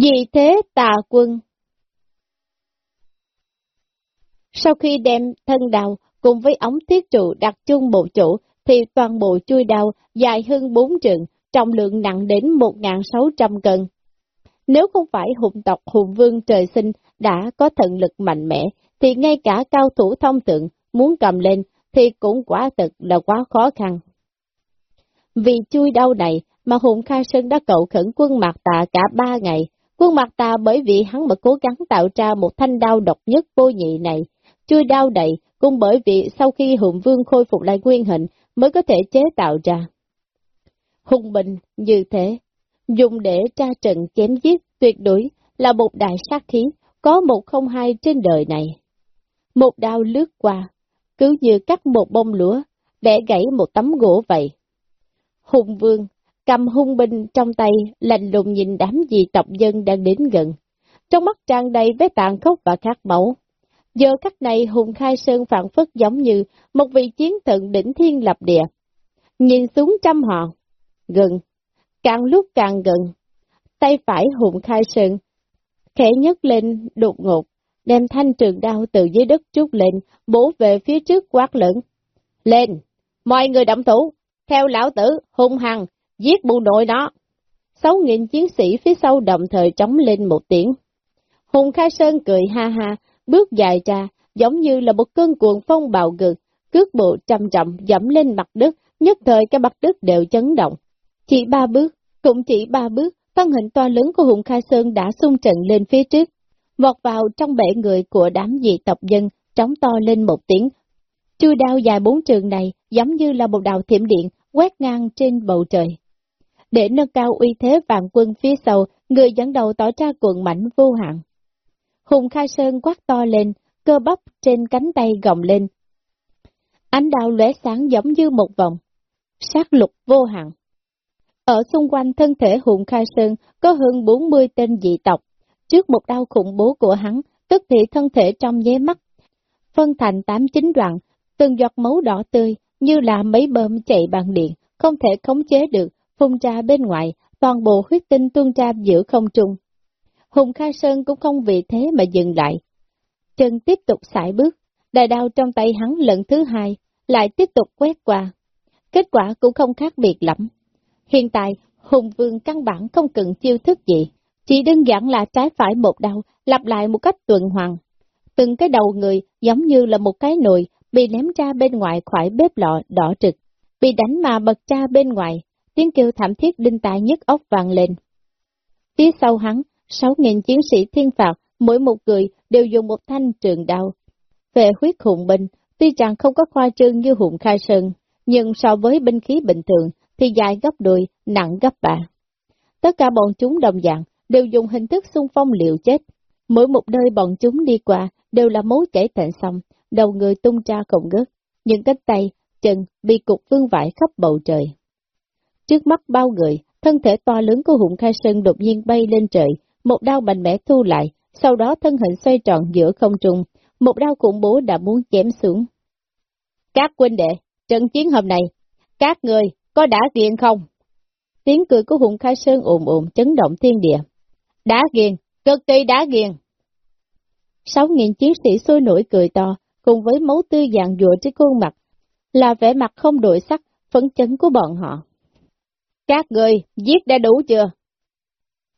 Vì thế tà quân Sau khi đem thân đào cùng với ống thiết trụ đặt chung bộ chủ, thì toàn bộ chui đào dài hơn 4 trượng, trọng lượng nặng đến 1.600 cân. Nếu không phải hùng tộc hùng vương trời sinh đã có thần lực mạnh mẽ, thì ngay cả cao thủ thông tượng muốn cầm lên thì cũng quả thực là quá khó khăn. Vì chui đau này mà Hùng Khai Sơn đã cậu khẩn quân Mạc Tà cả ba ngày. Khuôn mặt ta bởi vì hắn mà cố gắng tạo ra một thanh đao độc nhất vô nhị này. Chui đau đầy cũng bởi vì sau khi Hùng Vương khôi phục lại nguyên hình mới có thể chế tạo ra. Hùng Bình như thế, dùng để tra trận chém giết tuyệt đối là một đại sát khí, có một không hai trên đời này. Một đao lướt qua, cứ như cắt một bông lúa, bẻ gãy một tấm gỗ vậy. Hùng Vương cầm hung binh trong tay, lạnh lùng nhìn đám dị tộc dân đang đến gần. Trong mắt tràn đầy với tàn khốc và khát máu. Giờ khắc này Hùng Khai Sơn phản phất giống như một vị chiến thần đỉnh thiên lập địa. Nhìn xuống trăm họ, gần, càng lúc càng gần. Tay phải Hùng Khai Sơn, khẽ nhấc lên đột ngột, đem thanh trường đao từ dưới đất trút lên, bổ về phía trước quát lớn. Lên! Mọi người động thủ! Theo lão tử, hung hăng, giết bộ đội đó. Sáu nghìn chiến sĩ phía sau đồng thời trống lên một tiếng. Hùng Khai Sơn cười ha ha, bước dài ra, giống như là một cơn cuồng phong bạo ngược, cước bộ trầm trọng dẫm lên mặt đất, nhất thời cái mặt đất đều chấn động. Chỉ ba bước, cũng chỉ ba bước, thân hình to lớn của Hùng Khai Sơn đã xung trận lên phía trước, vọt vào trong bể người của đám dị tộc dân, trống to lên một tiếng. Chui đao dài bốn trường này giống như là một đào thiểm điện quét ngang trên bầu trời. Để nâng cao uy thế vạn quân phía sau, người dẫn đầu tỏ ra cuộn mảnh vô hạn. Hùng Khai Sơn quát to lên, cơ bắp trên cánh tay gồng lên. Ánh đao lóe sáng giống như một vòng, sát lục vô hạn. Ở xung quanh thân thể Hùng Khai Sơn có hơn 40 tên dị tộc. Trước một đau khủng bố của hắn, tức thì thân thể trong nháy mắt, phân thành tám chín đoạn, từng giọt máu đỏ tươi như là mấy bơm chạy bằng điện, không thể khống chế được, phun ra bên ngoài, toàn bộ huyết tinh tuôn ra giữa không trung. Hùng Khai Sơn cũng không vì thế mà dừng lại. Chân tiếp tục sải bước, đại đao trong tay hắn lần thứ hai, lại tiếp tục quét qua. Kết quả cũng không khác biệt lắm. Hiện tại, Hùng Vương căn bản không cần chiêu thức gì, chỉ đơn giản là trái phải một đau, lặp lại một cách tuần hoàn. Từng cái đầu người giống như là một cái nồi bị ném ra bên ngoài khỏi bếp lọ đỏ trực, bị đánh mà bật ra bên ngoài, tiếng kêu thảm thiết đinh tai nhất ốc vang lên. Phía sau hắn, sáu nghìn chiến sĩ thiên phạt, mỗi một người đều dùng một thanh trường đao. Về huyết hùng binh, tuy rằng không có khoa trương như hùng khai sơn, nhưng so với binh khí bình thường thì dài gấp đôi, nặng gấp ba. Tất cả bọn chúng đồng dạng đều dùng hình thức xung phong liều chết. Mỗi một nơi bọn chúng đi qua đều là máu chảy thành sông, đầu người tung ra cộng gớt, những cánh tay, chân bị cục vương vải khắp bầu trời. Trước mắt bao người, thân thể to lớn của Hùng Khai Sơn đột nhiên bay lên trời, một đao mạnh mẽ thu lại, sau đó thân hình xoay tròn giữa không trung, một đao khủng bố đã muốn chém xuống. Các huynh đệ, trận chiến hôm nay, các người có đã ghiền không? Tiếng cười của Hùng Khai Sơn ồn ồn chấn động thiên địa. Đã ghiền, cực kỳ đã ghiền. Sáu nghìn chiến sĩ sôi nổi cười to, cùng với máu tươi dạng dụa trên khuôn mặt, là vẻ mặt không đổi sắc, phấn chấn của bọn họ. Các người, giết đã đủ chưa?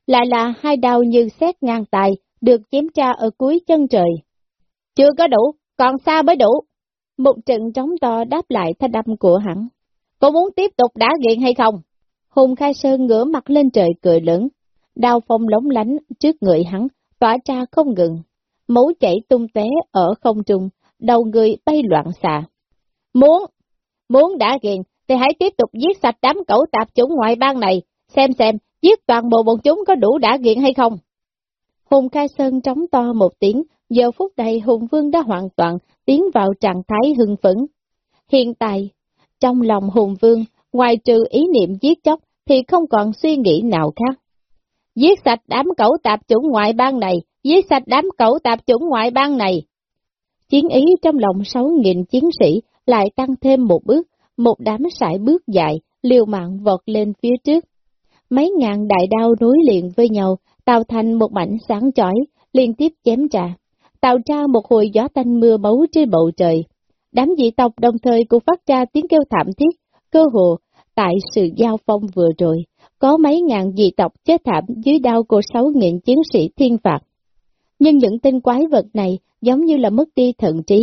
Lại là hai đau như xét ngang tài, được chém tra ở cuối chân trời. Chưa có đủ, còn xa mới đủ. Một trận trống to đáp lại thanh âm của hắn. cô muốn tiếp tục đá nghiện hay không? Hùng Khai Sơn ngửa mặt lên trời cười lớn, đao phong lóng lánh trước người hắn, tỏa ra không ngừng. Máu chảy tung té ở không trung, đầu người bay loạn xạ. Muốn, muốn đã ghiền, thì hãy tiếp tục giết sạch đám cẩu tạp chủng ngoại bang này, xem xem, giết toàn bộ bọn chúng có đủ đã nghiện hay không. Hùng Khai Sơn trống to một tiếng, giờ phút này Hùng Vương đã hoàn toàn tiến vào trạng thái hưng phấn. Hiện tại, trong lòng Hùng Vương, ngoài trừ ý niệm giết chóc, thì không còn suy nghĩ nào khác. Giết sạch đám cẩu tạp chủng ngoại bang này, giết sạch đám cẩu tạp chủng ngoại bang này. Chiến ý trong lòng sáu nghìn chiến sĩ lại tăng thêm một bước, một đám sải bước dài, liều mạng vọt lên phía trước. Mấy ngàn đại đao nối liền với nhau, tạo thành một mảnh sáng chói, liên tiếp chém trả, tạo ra một hồi gió tanh mưa máu trên bầu trời. Đám dị tộc đồng thời cũng phát ra tiếng kêu thảm thiết, cơ hồ, tại sự giao phong vừa rồi, có mấy ngàn dị tộc chết thảm dưới đao của sáu nghìn chiến sĩ thiên phạt. Nhưng những tên quái vật này giống như là mất đi thận trí,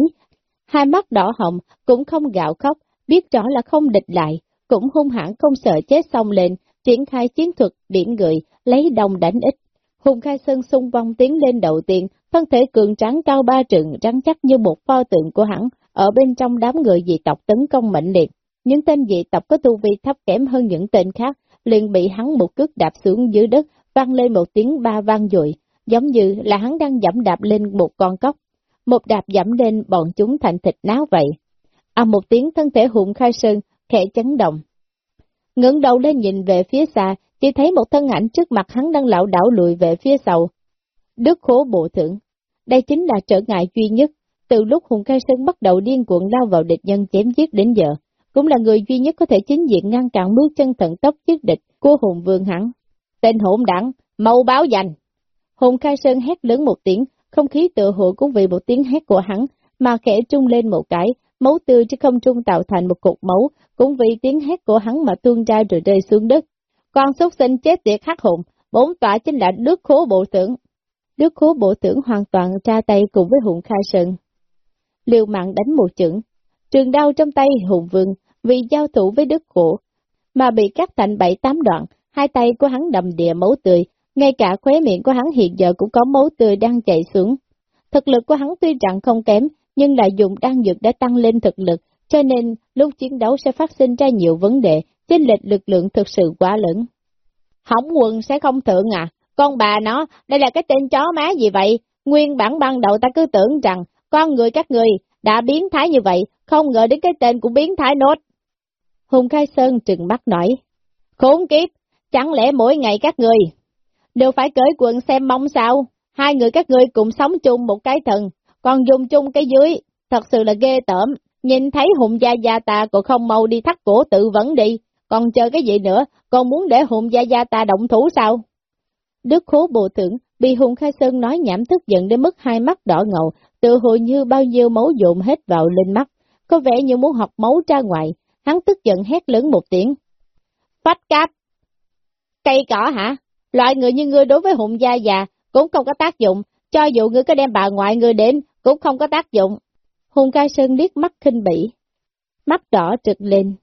hai mắt đỏ hồng cũng không gạo khóc, biết rõ là không địch lại, cũng hung hãn không sợ chết xong lên, triển khai chiến thuật điểm người, lấy đồng đánh ít. Hùng Khai Sơn xung vong tiến lên đầu tiên, thân thể cường trắng cao ba trượng rắn chắc như một pho tượng của hắn, ở bên trong đám người dị tộc tấn công mạnh liệt. Những tên dị tộc có tu vi thấp kém hơn những tên khác, liền bị hắn một cước đạp xuống dưới đất, vang lên một tiếng ba vang dội, giống như là hắn đang dẫm đạp lên một con cóc. Một đạp dẫm lên bọn chúng thành thịt náo vậy. À một tiếng thân thể hùng khai sơn, khẽ chấn động. ngẩng đầu lên nhìn về phía xa, chỉ thấy một thân ảnh trước mặt hắn đang lão đảo lùi về phía sau. Đức khố bộ thưởng. Đây chính là trở ngại duy nhất. Từ lúc Hùng Khai Sơn bắt đầu điên cuộn lao vào địch nhân chém giết đến giờ, cũng là người duy nhất có thể chính diện ngăn cản bước chân tận tốc giết địch của Hùng Vương hắn. Tên hỗn đảng, mau báo danh. Hùng Khai Sơn hét lớn một tiếng, không khí tự hộ cũng vì một tiếng hét của hắn mà khẽ trung lên một cái, máu tươi trên không trung tạo thành một cục máu, cũng vì tiếng hét của hắn mà tuôn ra rồi rơi xuống đất. Con súc sinh chết tiệt hắc hùng, bốn tỏa chính là đức khố bộ tưởng. Đức khố bộ tưởng hoàn toàn ra tay cùng với hùng khai sơn. Liều mạng đánh một chưởng, trường đau trong tay hùng vương, vì giao thủ với đức khổ, mà bị cắt thành bảy tám đoạn, hai tay của hắn đầm địa máu tươi, ngay cả khóe miệng của hắn hiện giờ cũng có máu tươi đang chảy xuống. Thực lực của hắn tuy rằng không kém, nhưng lại dùng đan dược để tăng lên thực lực, cho nên lúc chiến đấu sẽ phát sinh ra nhiều vấn đề, chênh lệch lực lượng thực sự quá lớn. Hỏng quần sẽ không thượng à, con bà nó, đây là cái tên chó má gì vậy? Nguyên bản ban đầu ta cứ tưởng rằng, con người các người đã biến thái như vậy, không ngờ đến cái tên cũng biến thái nốt. Hùng Khai Sơn trừng mắt nói, khốn kiếp, chẳng lẽ mỗi ngày các người đều phải cởi quần xem mong sao? Hai người các ngươi cùng sống chung một cái thần, còn dùng chung cái dưới, thật sự là ghê tởm. Nhìn thấy hùng gia gia ta còn không mau đi thắt cổ tự vẫn đi, còn chờ cái gì nữa, còn muốn để hùng gia gia ta động thủ sao? Đức khố bộ thưởng, bị hùng khai sơn nói nhảm tức giận đến mức hai mắt đỏ ngầu, tự hồi như bao nhiêu máu dồn hết vào lên mắt, có vẻ như muốn học máu ra ngoài, hắn tức giận hét lớn một tiếng. Phách cáp! Cây cỏ hả? Loại người như ngươi đối với hùng gia già cũng không có tác dụng, cho dù ngươi có đem bà ngoại ngươi đến, cũng không có tác dụng. Hùng khai sơn liếc mắt khinh bỉ, mắt đỏ trực lên,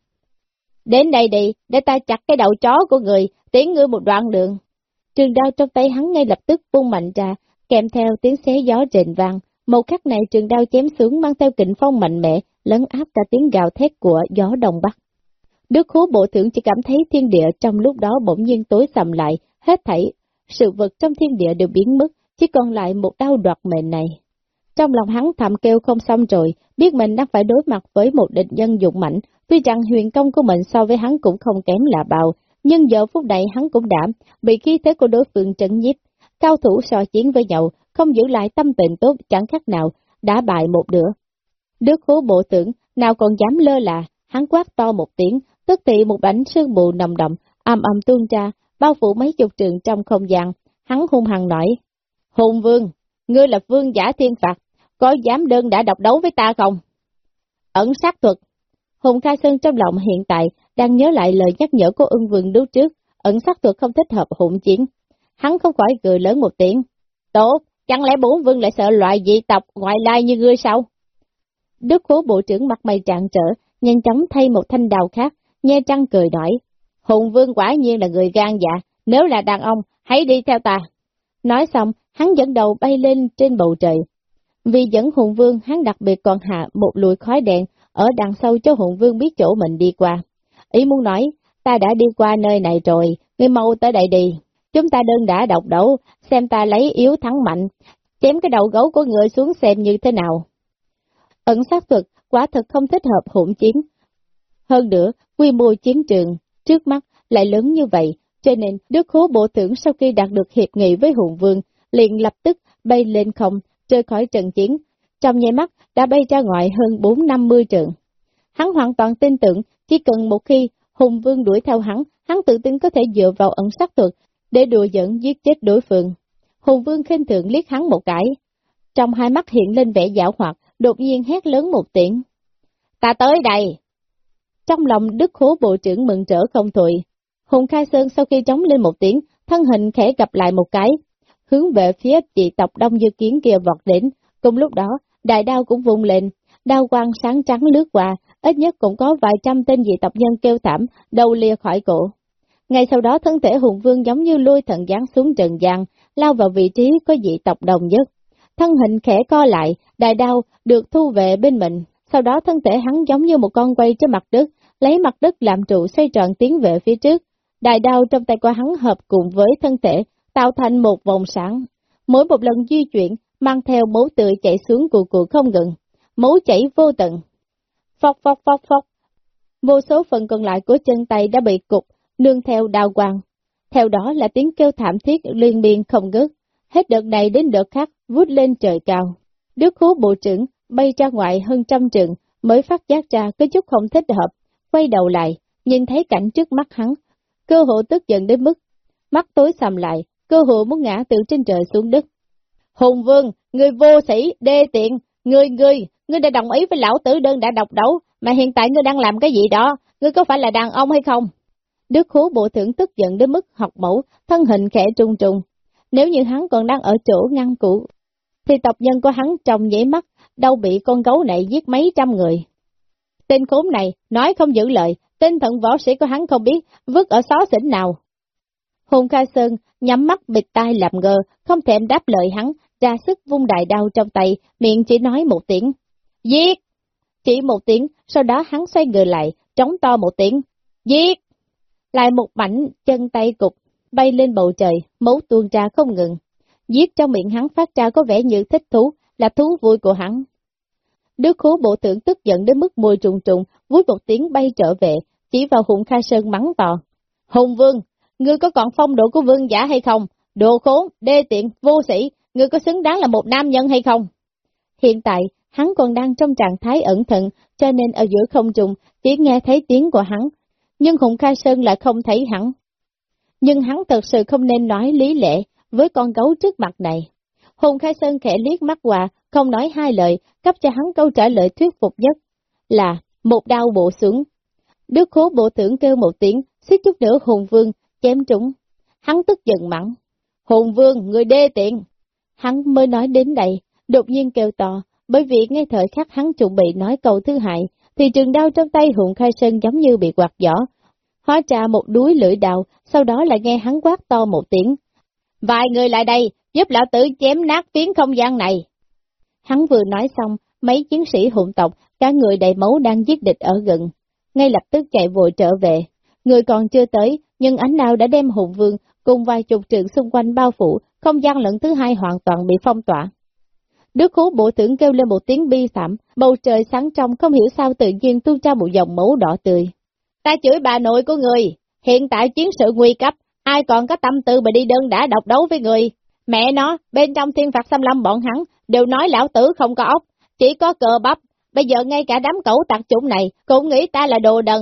Đến đây đi, để ta chặt cái đầu chó của người, tiến ngươi một đoạn đường. Trường đao trong tay hắn ngay lập tức vung mạnh ra, kèm theo tiếng xé gió rền vang. Một khắc này trường đao chém xuống mang theo kình phong mạnh mẽ, lấn áp cả tiếng gào thét của gió đông bắc. Đức khố bộ thượng chỉ cảm thấy thiên địa trong lúc đó bỗng nhiên tối sầm lại, hết thảy, sự vật trong thiên địa đều biến mất, chỉ còn lại một đau đoạt mệnh này. Trong lòng hắn thầm kêu không xong rồi, biết mình đang phải đối mặt với một địch nhân dụng mạnh, tuy rằng huyền công của mình so với hắn cũng không kém là bao, nhưng giờ phút này hắn cũng đã bị khí thế của đối phương trấn nhiếp. Cao thủ so chiến với nhau, không giữ lại tâm tình tốt chẳng khác nào, đã bại một nửa. Đức khố bộ tưởng, nào còn dám lơ là, hắn quát to một tiếng, tức thì một bánh sương mù nồng đậm, âm âm tuôn ra, bao phủ mấy chục trường trong không gian, hắn hung hăng nói. Hùng vương, ngươi là vương giả thiên phạt, có dám đơn đã độc đấu với ta không? Ẩn sát thuật. Hùng Khai Sơn trong lòng hiện tại đang nhớ lại lời nhắc nhở của ưng vương lúc trước, ẩn sát thuật không thích hợp hỗn chiến. Hắn không khỏi cười lớn một tiếng. Tốt, chẳng lẽ bốn vương lại sợ loại dị tộc ngoại lai như ngươi sao? Đức cố bộ trưởng mặt mày trạng trở, nhanh chóng thay một thanh đào khác, nghe trăng cười nói. Hùng vương quả nhiên là người gan dạ, nếu là đàn ông, hãy đi theo ta. Nói xong, hắn dẫn đầu bay lên trên bầu trời, vì dẫn hùng vương, hắn đặc biệt còn hạ một lùi khói đèn ở đằng sau cho hùng vương biết chỗ mình đi qua. Ý muốn nói, ta đã đi qua nơi này rồi, ngươi mau tới đây đi. Chúng ta đơn đã độc đấu, xem ta lấy yếu thắng mạnh, chém cái đầu gấu của người xuống xem như thế nào. Ẩn sát thuật, quả thật không thích hợp hỗn chiến. Hơn nữa, quy mô chiến trường, trước mắt lại lớn như vậy, cho nên Đức Khố Bộ Tưởng sau khi đạt được hiệp nghị với Hùng Vương, liền lập tức bay lên không, rời khỏi trận chiến, trong nháy mắt đã bay ra ngoài hơn 4-50 trượng. Hắn hoàn toàn tin tưởng, chỉ cần một khi Hùng Vương đuổi theo hắn, hắn tự tin có thể dựa vào ẩn sát thuật, để đùa giỡn giết chết đối phương. Hùng Vương khinh thượng liếc hắn một cái, trong hai mắt hiện lên vẻ dạo hoạt, đột nhiên hét lớn một tiếng. Ta tới đây! Trong lòng Đức Khố Bộ trưởng mừng trở không thụi. Hùng Khai Sơn sau khi chống lên một tiếng, thân hình khẽ gặp lại một cái, hướng về phía dị tộc Đông Dư Kiến kia vọt đến. Cùng lúc đó, đại đao cũng vung lên, đao quang sáng trắng lướt qua, ít nhất cũng có vài trăm tên dị tộc nhân kêu thảm, đầu lìa khỏi cổ. Ngay sau đó thân thể hùng vương giống như lôi thần giáng xuống trần gian, lao vào vị trí có dị tộc đồng nhất. Thân hình khẽ co lại, đại đao được thu về bên mình, sau đó thân thể hắn giống như một con quay trên mặt đất, lấy mặt đất làm trụ xoay tròn tiến về phía trước. Đại đao trong tay của hắn hợp cùng với thân thể, tạo thành một vòng sáng. Mỗi một lần di chuyển, mang theo máu tươi chảy xuống cụ cụ không ngừng, máu chảy vô tận. Phóc phóc phóc phóc. Vô số phần còn lại của chân tay đã bị cục, nương theo đào quang. Theo đó là tiếng kêu thảm thiết liên miên không ngớt, hết đợt này đến đợt khác vút lên trời cao. Đức khố bộ trưởng bay ra ngoài hơn trăm trường mới phát giác ra có chút không thích hợp, quay đầu lại, nhìn thấy cảnh trước mắt hắn, cơ hộ tức giận đến mức, mắt tối sầm lại, cơ hội muốn ngã từ trên trời xuống đất. Hùng Vương, người vô sĩ, đê tiện, người người, ngươi đã đồng ý với lão tử đơn đã độc đấu, mà hiện tại ngươi đang làm cái gì đó, ngươi có phải là đàn ông hay không? Đức khố bộ thưởng tức giận đến mức học mẫu, thân hình khẽ trung trùng. Nếu như hắn còn đang ở chỗ ngăn cũ, thì tộc nhân của hắn trong nhảy mắt, đâu bị con gấu này giết mấy trăm người. Tên khốn này, nói không giữ lời, tinh thần võ sĩ của hắn không biết, vứt ở xó xỉnh nào. Hùng Khai Sơn nhắm mắt bịt tai làm ngơ, không thèm đáp lời hắn, ra sức vung đại đao trong tay, miệng chỉ nói một tiếng. Giết! Chỉ một tiếng, sau đó hắn xoay người lại, trống to một tiếng. Giết! Lại một mảnh chân tay cục, bay lên bầu trời, máu tuôn ra không ngừng. Giết trong miệng hắn phát ra có vẻ như thích thú, là thú vui của hắn. Đức khố bộ tưởng tức giận đến mức môi trùng trùng, vui một tiếng bay trở về, chỉ vào hùng khai sơn mắng to. Hùng vương, ngươi có còn phong độ của vương giả hay không? Đồ khốn, đê tiện, vô sĩ, ngươi có xứng đáng là một nam nhân hay không? Hiện tại, hắn còn đang trong trạng thái ẩn thận, cho nên ở giữa không trùng, chỉ nghe thấy tiếng của hắn. Nhưng Hùng Khai Sơn lại không thấy hắn. Nhưng hắn thật sự không nên nói lý lẽ với con gấu trước mặt này. Hùng Khai Sơn khẽ liếc mắt qua, không nói hai lời, cấp cho hắn câu trả lời thuyết phục nhất, là một đau bộ xuống. Đức khố bộ tưởng kêu một tiếng, suýt chút nữa Hùng Vương, chém trúng. Hắn tức giận mắng. Hùng Vương, người đê tiện. Hắn mới nói đến đây, đột nhiên kêu to, bởi vì ngay thời khắc hắn chuẩn bị nói câu thứ hai, thì trường đao trong tay Hùng Khai Sơn giống như bị quạt giỏ. Hóa trà một đuối lưỡi đào, sau đó lại nghe hắn quát to một tiếng. Vài người lại đây, giúp lão tử chém nát phiến không gian này. Hắn vừa nói xong, mấy chiến sĩ hùng tộc, cả người đầy máu đang giết địch ở gần, ngay lập tức chạy vội trở về. Người còn chưa tới, nhưng ánh nào đã đem hùng vương cùng vài chục trượng xung quanh bao phủ, không gian lẫn thứ hai hoàn toàn bị phong tỏa. Đức khố bộ tưởng kêu lên một tiếng bi thảm, bầu trời sáng trong không hiểu sao tự nhiên tuôn ra một dòng máu đỏ tươi. Ta chửi bà nội của người, hiện tại chiến sự nguy cấp, ai còn có tâm tư mà đi đơn đã độc đấu với người. Mẹ nó, bên trong thiên phạt xâm lâm bọn hắn, đều nói lão tử không có ốc, chỉ có cờ bắp. Bây giờ ngay cả đám cẩu tạc chủng này cũng nghĩ ta là đồ đần.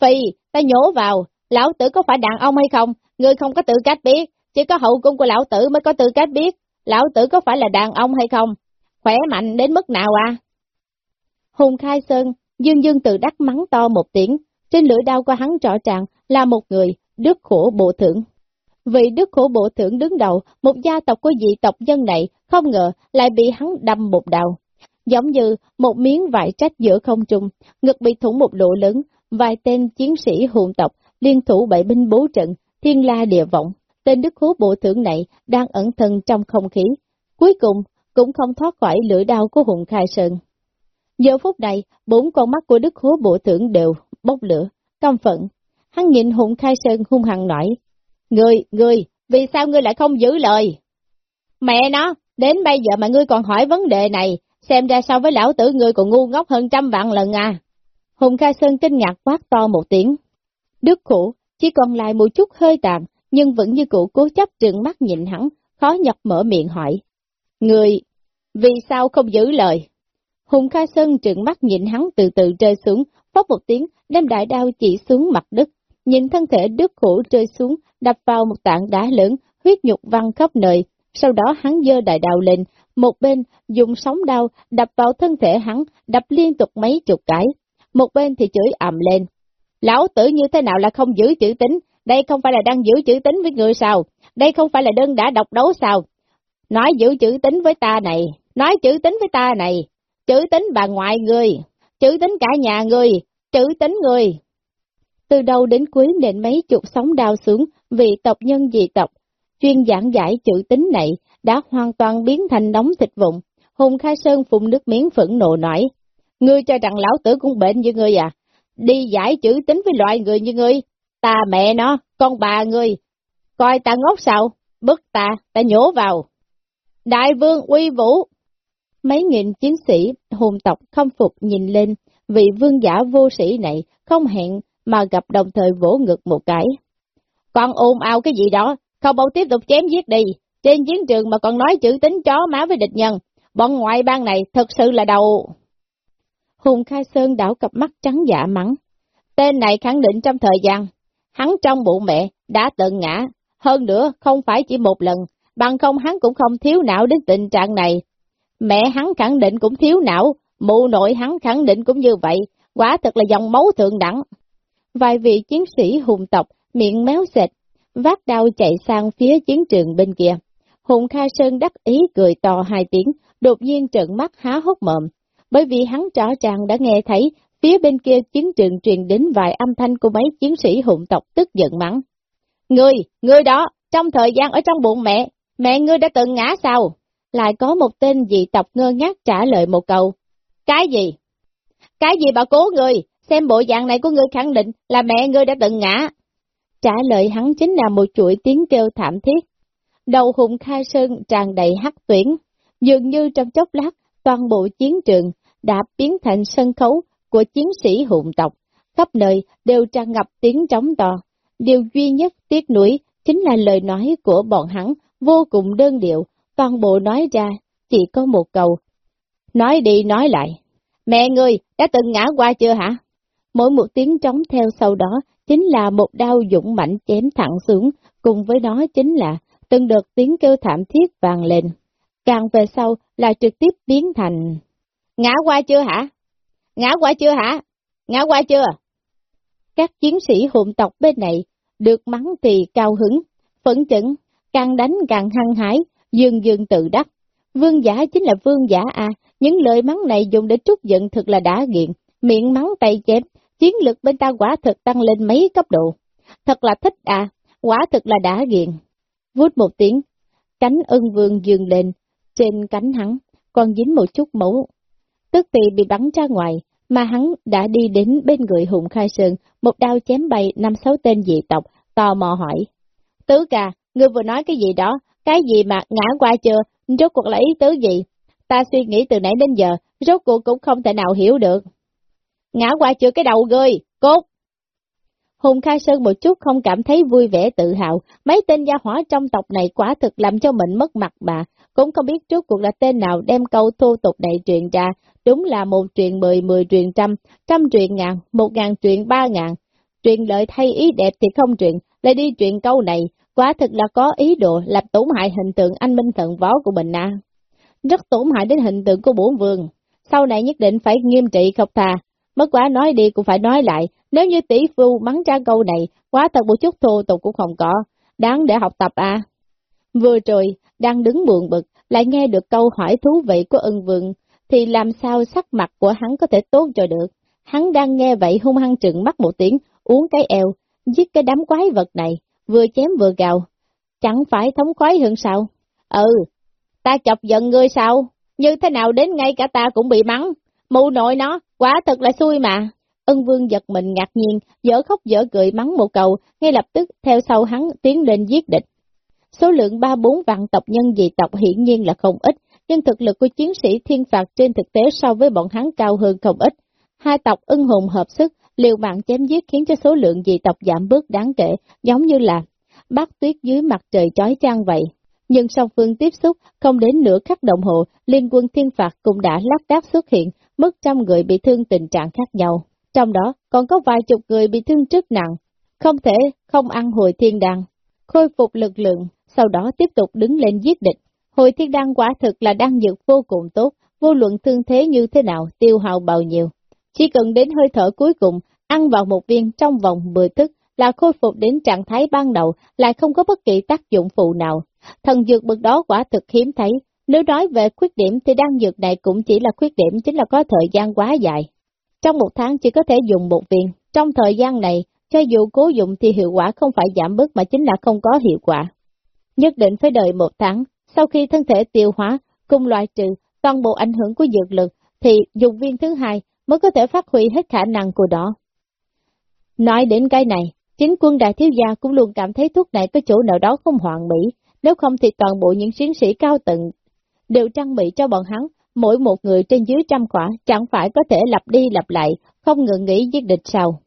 Phi, ta nhổ vào, lão tử có phải đàn ông hay không? Ngươi không có tự cách biết, chỉ có hậu cung của lão tử mới có tư cách biết. Lão tử có phải là đàn ông hay không? Khỏe mạnh đến mức nào à? Hùng Khai Sơn, dương dương từ đắc mắng to một tiếng, trên lưỡi đao của hắn rõ ràng là một người, đức khổ bộ thưởng. Vì đức khổ bộ thưởng đứng đầu, một gia tộc của dị tộc dân này không ngờ lại bị hắn đâm một đào. Giống như một miếng vải trách giữa không trung, ngực bị thủng một lỗ lớn, vài tên chiến sĩ hùng tộc liên thủ bảy binh bố trận, thiên la địa vọng. Tên đức hú bộ thưởng này đang ẩn thân trong không khí. Cuối cùng, cũng không thoát khỏi lưỡi đao của hùng khai sơn. Giờ phút này, bốn con mắt của đức hú bộ thưởng đều bốc lửa, căm phận. Hắn nhìn hùng khai sơn hung hăng nói, Ngươi, ngươi, vì sao ngươi lại không giữ lời? Mẹ nó, đến bây giờ mà ngươi còn hỏi vấn đề này, xem ra so với lão tử ngươi còn ngu ngốc hơn trăm vạn lần à. Hùng Khai Sơn kinh ngạc quát to một tiếng. Đức khổ, chỉ còn lại một chút hơi tàn, nhưng vẫn như cũ cố chấp trừng mắt nhìn hắn, khó nhọc mở miệng hỏi. Người, vì sao không giữ lời? Hùng Kha Sơn trừng mắt nhìn hắn từ từ rơi xuống, phóc một tiếng, đem đại đao chỉ xuống mặt đất, nhìn thân thể đứt khổ rơi xuống, đập vào một tảng đá lớn, huyết nhục văng khắp nơi. Sau đó hắn dơ đại đao lên, một bên dùng sóng đao đập vào thân thể hắn, đập liên tục mấy chục cái. Một bên thì chửi ầm lên. Lão tử như thế nào là không giữ chữ tính, đây không phải là đang giữ chữ tính với người sao, đây không phải là đơn đã độc đấu sao. Nói giữ chữ tính với ta này, nói chữ tính với ta này, chữ tính bà ngoại người, chữ tính cả nhà người, chữ tính người. Từ đầu đến cuối nền mấy chục sóng đao xuống vì tộc nhân dị tộc, chuyên giảng giải chữ tính này đã hoàn toàn biến thành đóng thịt vụn. Hùng Khai Sơn phun nước miếng phẫn nộ nói, ngươi cho rằng lão tử cũng bệnh như ngươi à, đi giải chữ tính với loại người như ngươi, ta mẹ nó, con bà ngươi, coi ta ngốc sao, bức ta, ta nhổ vào. Đại vương uy vũ! Mấy nghìn chiến sĩ hùng tộc không phục nhìn lên, vị vương giả vô sĩ này không hẹn mà gặp đồng thời vỗ ngực một cái. Con ôm ao cái gì đó, không bao tiếp tục chém giết đi, trên chiến trường mà còn nói chữ tính chó má với địch nhân, bọn ngoại bang này thật sự là đầu. Hùng Khai Sơn đảo cặp mắt trắng dạ mắng. Tên này khẳng định trong thời gian, hắn trong bụng mẹ đã từng ngã, hơn nữa không phải chỉ một lần, bằng không hắn cũng không thiếu não đến tình trạng này. Mẹ hắn khẳng định cũng thiếu não, mụ nội hắn khẳng định cũng như vậy, quả thật là dòng máu thượng đẳng. Vài vị chiến sĩ hùng tộc, miệng méo xệt, vác đao chạy sang phía chiến trường bên kia. Hùng Khai Sơn đắc ý cười to hai tiếng, đột nhiên trợn mắt há hốc mồm, bởi vì hắn rõ ràng đã nghe thấy phía bên kia chiến trường truyền đến vài âm thanh của mấy chiến sĩ hùng tộc tức giận mắng. Ngươi, ngươi đó, trong thời gian ở trong bụng mẹ, mẹ ngươi đã từng ngã sao? Lại có một tên dị tộc ngơ ngác trả lời một câu. Cái gì? Cái gì bà cố ngươi? Xem bộ dạng này của ngươi khẳng định là mẹ ngươi đã từng ngã. Trả lời hắn chính là một chuỗi tiếng kêu thảm thiết. Đầu hùng khai sơn tràn đầy hắc tuyển, dường như trong chốc lát, toàn bộ chiến trường đã biến thành sân khấu của chiến sĩ hùng tộc, khắp nơi đều tràn ngập tiếng trống to. Điều duy nhất tiếc nuối chính là lời nói của bọn hắn vô cùng đơn điệu, toàn bộ nói ra chỉ có một câu. Nói đi nói lại, mẹ ngươi đã từng ngã qua chưa hả? Mỗi một tiếng trống theo sau đó chính là một đao dũng mạnh chém thẳng xuống, cùng với đó chính là từng đợt tiếng kêu thảm thiết vang lên. Càng về sau là trực tiếp biến thành Ngã qua chưa hả? Ngã qua chưa hả? Ngã qua chưa? Các chiến sĩ hùng tộc bên này được mắng thì cao hứng, phấn chấn, càng đánh càng hăng hái, dương dương tự đắc. Vương giả chính là vương giả à, những lời mắng này dùng để trút giận thật là đã nghiện, miệng mắng tay chém, chiến lực bên ta quả thực tăng lên mấy cấp độ. Thật là thích à, quả thực là đã nghiện. Vút một tiếng, cánh ưng vương dường lên, trên cánh hắn, còn dính một chút máu. Tức thì bị bắn ra ngoài, mà hắn đã đi đến bên người Hùng Khai Sơn, một đao chém bay năm sáu tên dị tộc, tò mò hỏi. Tứ ca, ngươi vừa nói cái gì đó, cái gì mà ngã qua chưa, rốt cuộc là ý tứ gì? Ta suy nghĩ từ nãy đến giờ, rốt cuộc cũng không thể nào hiểu được. Ngã qua chưa cái đầu ngươi, cốt! Hùng Khai Sơn một chút không cảm thấy vui vẻ tự hào, mấy tên gia hỏa trong tộc này quả thực làm cho mình mất mặt bà, cũng không biết trước cuộc là tên nào đem câu thô tục này truyền ra, đúng là một truyền mười, mười truyền trăm, trăm truyền ngàn, một ngàn truyền ba ngàn. Truyền lợi thay ý đẹp thì không truyền, lại đi truyền câu này, quả thực là có ý đồ làm tổn hại hình tượng anh minh thần võ của mình à. Rất tổn hại đến hình tượng của bổn vương, sau này nhất định phải nghiêm trị khóc thà, mất quá nói đi cũng phải nói lại, nếu như tỷ phu mắng ra câu này, quá thật một chút thô tục cũng không có, đáng để học tập à. Vừa rồi, đang đứng buồn bực, lại nghe được câu hỏi thú vị của ân vương, thì làm sao sắc mặt của hắn có thể tốt cho được. Hắn đang nghe vậy hung hăng trừng mắt một tiếng, uống cái eo, giết cái đám quái vật này, vừa chém vừa gào. Chẳng phải thống khoái hơn sao? Ừ, ta chọc giận ngươi sao? Như thế nào đến ngay cả ta cũng bị mắng. Mụ nội nó, quả thật là xui mà. Ân vương giật mình ngạc nhiên, dở khóc dở cười mắng một cầu, ngay lập tức theo sau hắn tiến lên giết địch. Số lượng ba bốn vạn tộc nhân dị tộc hiển nhiên là không ít, nhưng thực lực của chiến sĩ thiên phạt trên thực tế so với bọn hắn cao hơn không ít. Hai tộc ưng hùng hợp sức, liều mạng chém giết khiến cho số lượng dị tộc giảm bớt đáng kể, giống như là bát tuyết dưới mặt trời chói chang vậy. Nhưng song phương tiếp xúc không đến nửa khắc đồng hồ, liên quân thiên phạt cũng đã lát đác xuất hiện, mất trăm người bị thương tình trạng khác nhau. Trong đó còn có vài chục người bị thương rất nặng, không thể không ăn hồi thiên đàng, khôi phục lực lượng, sau đó tiếp tục đứng lên giết địch. Hồi thiết đan quả thực là đang dược vô cùng tốt, vô luận thương thế như thế nào, tiêu hao bao nhiêu. Chỉ cần đến hơi thở cuối cùng, ăn vào một viên trong vòng 10 thức là khôi phục đến trạng thái ban đầu, lại không có bất kỳ tác dụng phụ nào. Thần dược bực đó quả thực hiếm thấy, nếu nói về khuyết điểm thì đan dược này cũng chỉ là khuyết điểm chính là có thời gian quá dài. Trong một tháng chỉ có thể dùng một viên, trong thời gian này, cho dù cố dụng thì hiệu quả không phải giảm bớt mà chính là không có hiệu quả. Nhất định phải đợi một tháng, sau khi thân thể tiêu hóa, cùng loại trừ toàn bộ ảnh hưởng của dược lực, thì dùng viên thứ hai mới có thể phát huy hết khả năng của đó. Nói đến cái này, chính quân đại thiếu gia cũng luôn cảm thấy thuốc này có chỗ nào đó không hoàn mỹ, nếu không thì toàn bộ những chiến sĩ cao tận đều trang bị cho bọn hắn, mỗi một người trên dưới trăm quả chẳng phải có thể lặp đi lặp lại, không ngừng nghĩ giết địch sao.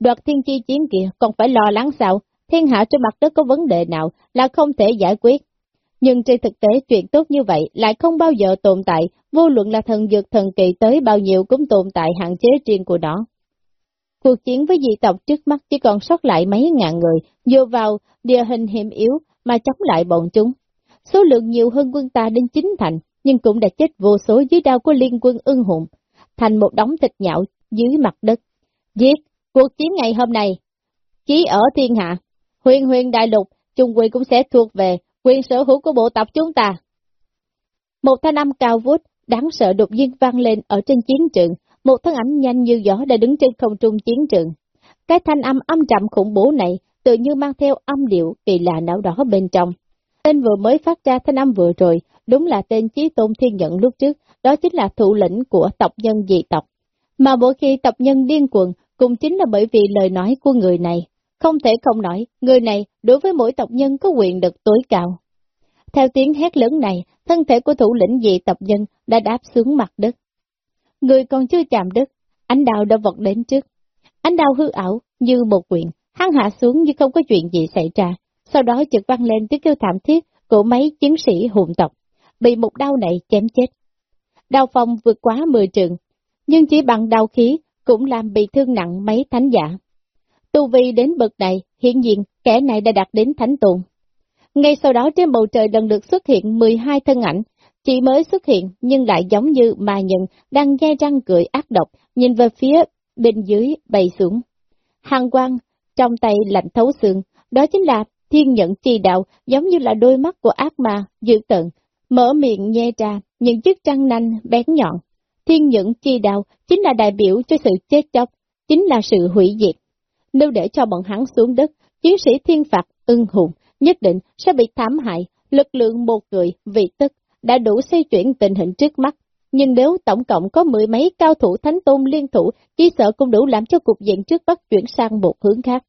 Đoạt thiên chi chiến kia còn phải lo lắng sao, thiên hạ trên mặt đất có vấn đề nào là không thể giải quyết. Nhưng trên thực tế chuyện tốt như vậy lại không bao giờ tồn tại, vô luận là thần dược thần kỳ tới bao nhiêu cũng tồn tại hạn chế riêng của nó. Cuộc chiến với dị tộc trước mắt chỉ còn sót lại mấy ngàn người, dựa vào địa hình hiểm yếu mà chống lại bọn chúng. Số lượng nhiều hơn quân ta đến chính thành, nhưng cũng đã chết vô số dưới đao của liên quân ưng hùng, thành một đống thịt nhạo dưới mặt đất. Giết, cuộc chiến ngày hôm nay, chí ở thiên hạ, huyền huyền đại lục, trung quy cũng sẽ thuộc về quyền sở hữu của bộ tộc chúng ta. Một thanh âm cao vút, đáng sợ đột nhiên vang lên ở trên chiến trường, một thân ảnh nhanh như gió đã đứng trên không trung chiến trường. Cái thanh âm âm trầm khủng bố này tự như mang theo âm điệu kỳ lạ não đỏ bên trong. Tên vừa mới phát ra thanh âm vừa rồi, đúng là tên Chí Tôn Thiên Nhận lúc trước, đó chính là thủ lĩnh của tộc nhân dị tộc. Mà mỗi khi tộc nhân điên cuồng, cũng chính là bởi vì lời nói của người này. Không thể không nói, người này đối với mỗi tộc nhân có quyền lực tối cao. Theo tiếng hét lớn này, thân thể của thủ lĩnh dị tộc nhân đã đáp xuống mặt đất. Người còn chưa chạm đất, ánh đào đã vọt đến trước. Ánh đào hư ảo như một quyện, hắn hạ xuống như không có chuyện gì xảy ra. Sau đó trực vang lên tiếng kêu thảm thiết của mấy chiến sĩ hùng tộc, bị một đau này chém chết. Đao phong vượt quá 10 trường, nhưng chỉ bằng đau khí cũng làm bị thương nặng mấy thánh giả. Tu vi đến bậc này, hiện nhiên kẻ này đã đạt đến thánh tồn. Ngay sau đó trên bầu trời lần lượt xuất hiện 12 thân ảnh, chỉ mới xuất hiện nhưng lại giống như ma nhân đang nghe răng cười ác độc, nhìn về phía bên dưới bay xuống. Hàng quang trong tay lạnh thấu xương, đó chính là thiên nhận chi đạo, giống như là đôi mắt của ác ma, dữ tận, mở miệng nhe ra, những chiếc răng nanh bén nhọn. Thiên nhận chi đạo chính là đại biểu cho sự chết chóc, chính là sự hủy diệt. Nếu để cho bọn hắn xuống đất, chiến sĩ thiên phạt ưng hùng nhất định sẽ bị thảm hại, lực lượng một người vì tức đã đủ xoay chuyển tình hình trước mắt. Nhưng nếu tổng cộng có mười mấy cao thủ thánh tôn liên thủ, chỉ sợ cũng đủ làm cho cục diện trước bắt chuyển sang một hướng khác.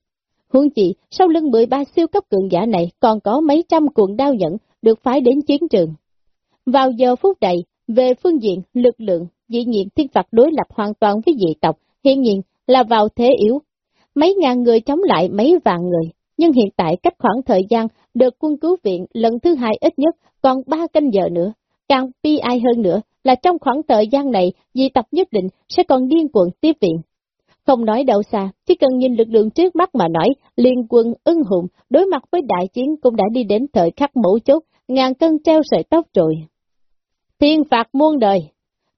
Huống chị, sau lưng 13 siêu cấp cường giả này còn có mấy trăm cuộn đao nhẫn được phái đến chiến trường. Vào giờ phút này, về phương diện lực lượng, dĩ nhiên thiên phạt đối lập hoàn toàn với dị tộc, hiện nhiên là vào thế yếu. Mấy ngàn người chống lại mấy vạn người, nhưng hiện tại cách khoảng thời gian được quân cứu viện lần thứ hai ít nhất còn ba canh giờ nữa. Càng bi ai hơn nữa là trong khoảng thời gian này, dị tộc nhất định sẽ còn điên cuồng tiếp viện. Không nói đâu xa, chỉ cần nhìn lực lượng trước mắt mà nói, liên quân ưng hùng đối mặt với đại chiến cũng đã đi đến thời khắc mẫu chốt, ngàn cân treo sợi tóc rồi. Thiên phạt muôn đời.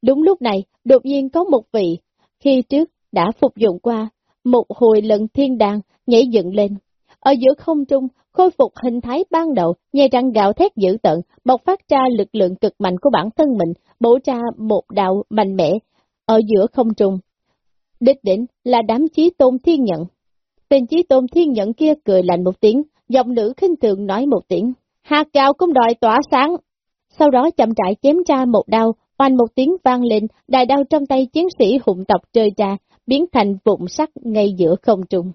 Đúng lúc này, đột nhiên có một vị, khi trước đã phục dụng qua, một hồi lần thiên đàng nhảy dựng lên. Ở giữa không trung, khôi phục hình thái ban đầu, nhai răng gạo thét dữ tận, bộc phát ra lực lượng cực mạnh của bản thân mình, bổ ra một đạo mạnh mẽ ở giữa không trung, Đích đỉnh là đám chí tôn thiên nhận. Tên chí tôn thiên nhận kia cười lạnh một tiếng, giọng nữ khinh thường nói một tiếng, hạt gạo cũng đòi tỏa sáng. Sau đó chậm trại chém ra một đao, oanh một tiếng vang lên, đài đao trong tay chiến sĩ hụng tộc trời ra, biến thành vụn sắt ngay giữa không trung.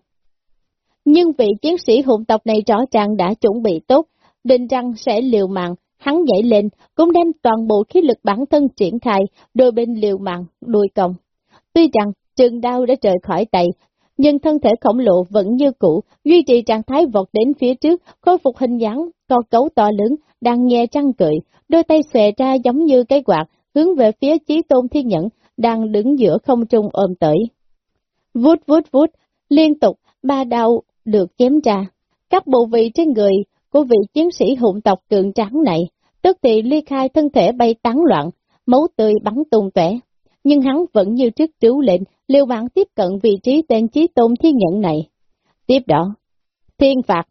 Nhưng vị chiến sĩ hùng tộc này rõ ràng đã chuẩn bị tốt, định rằng sẽ liều mạng, hắn nhảy lên, cũng đem toàn bộ khí lực bản thân triển khai, đôi bên liều mạng, đuôi công. Tuy rằng Trường đao đã rời khỏi tay, nhưng thân thể khổng lồ vẫn như cũ, duy trì trạng thái vọt đến phía trước, khôi phục hình dáng, co cấu to lớn, đang nghe trăng cười, đôi tay xòe ra giống như cái quạt, hướng về phía chí tôn thiên nhẫn, đang đứng giữa không trung ôm tới. Vút vút vút, liên tục, ba đau được chém ra. Các bộ vị trên người của vị chiến sĩ hụng tộc cường tráng này, tức thì ly khai thân thể bay tán loạn, máu tươi bắn tung tóe. Nhưng hắn vẫn như trước trú lệnh, liều mạng tiếp cận vị trí tên chí tôn thiên nhận này. Tiếp đó, thiên phạt.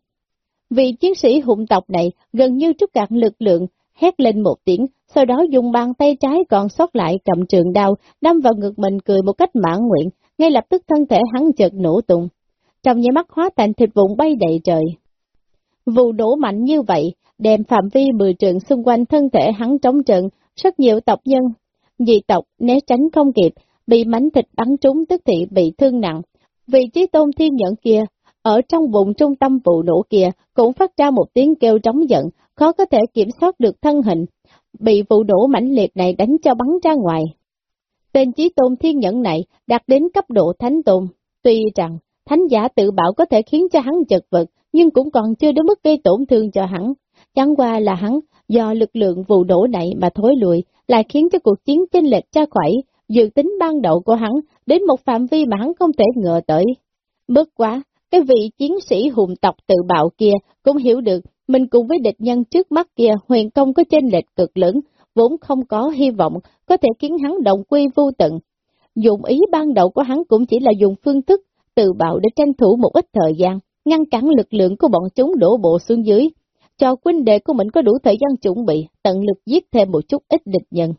Vị chiến sĩ hụng tộc này gần như trút cạn lực lượng, hét lên một tiếng, sau đó dùng bàn tay trái còn sót lại cầm trường đao, đâm vào ngực mình cười một cách mãn nguyện, ngay lập tức thân thể hắn chợt nổ tung. Trong nháy mắt hóa thành thịt vụn bay đầy trời. Vụ nổ mạnh như vậy, đem phạm vi mười trường xung quanh thân thể hắn trống trận, rất nhiều tộc nhân, dị tộc né tránh không kịp, bị mảnh thịt bắn trúng tức thị bị thương nặng. Vị trí tôn thiên nhẫn kia, ở trong vùng trung tâm vụ nổ kia, cũng phát ra một tiếng kêu trống giận, khó có thể kiểm soát được thân hình, bị vụ nổ mãnh liệt này đánh cho bắn ra ngoài. Tên chí tôn thiên nhẫn này đạt đến cấp độ thánh tôn, tuy rằng thánh giả tự bảo có thể khiến cho hắn chật vật, nhưng cũng còn chưa đến mức gây tổn thương cho hắn. Chẳng qua là hắn, do lực lượng vụ đổ này mà thối lùi, lại khiến cho cuộc chiến chênh lệch ra khỏi dự tính ban đầu của hắn đến một phạm vi mà hắn không thể ngờ tới. Bất quá, cái vị chiến sĩ hùng tộc tự bạo kia cũng hiểu được mình cùng với địch nhân trước mắt kia huyền công có chênh lệch cực lớn, vốn không có hy vọng có thể khiến hắn động quy vô tận. Dụng ý ban đầu của hắn cũng chỉ là dùng phương thức tự bạo để tranh thủ một ít thời gian, ngăn cản lực lượng của bọn chúng đổ bộ xuống dưới, cho quân đệ của mình có đủ thời gian chuẩn bị, tận lực giết thêm một chút ít địch nhân.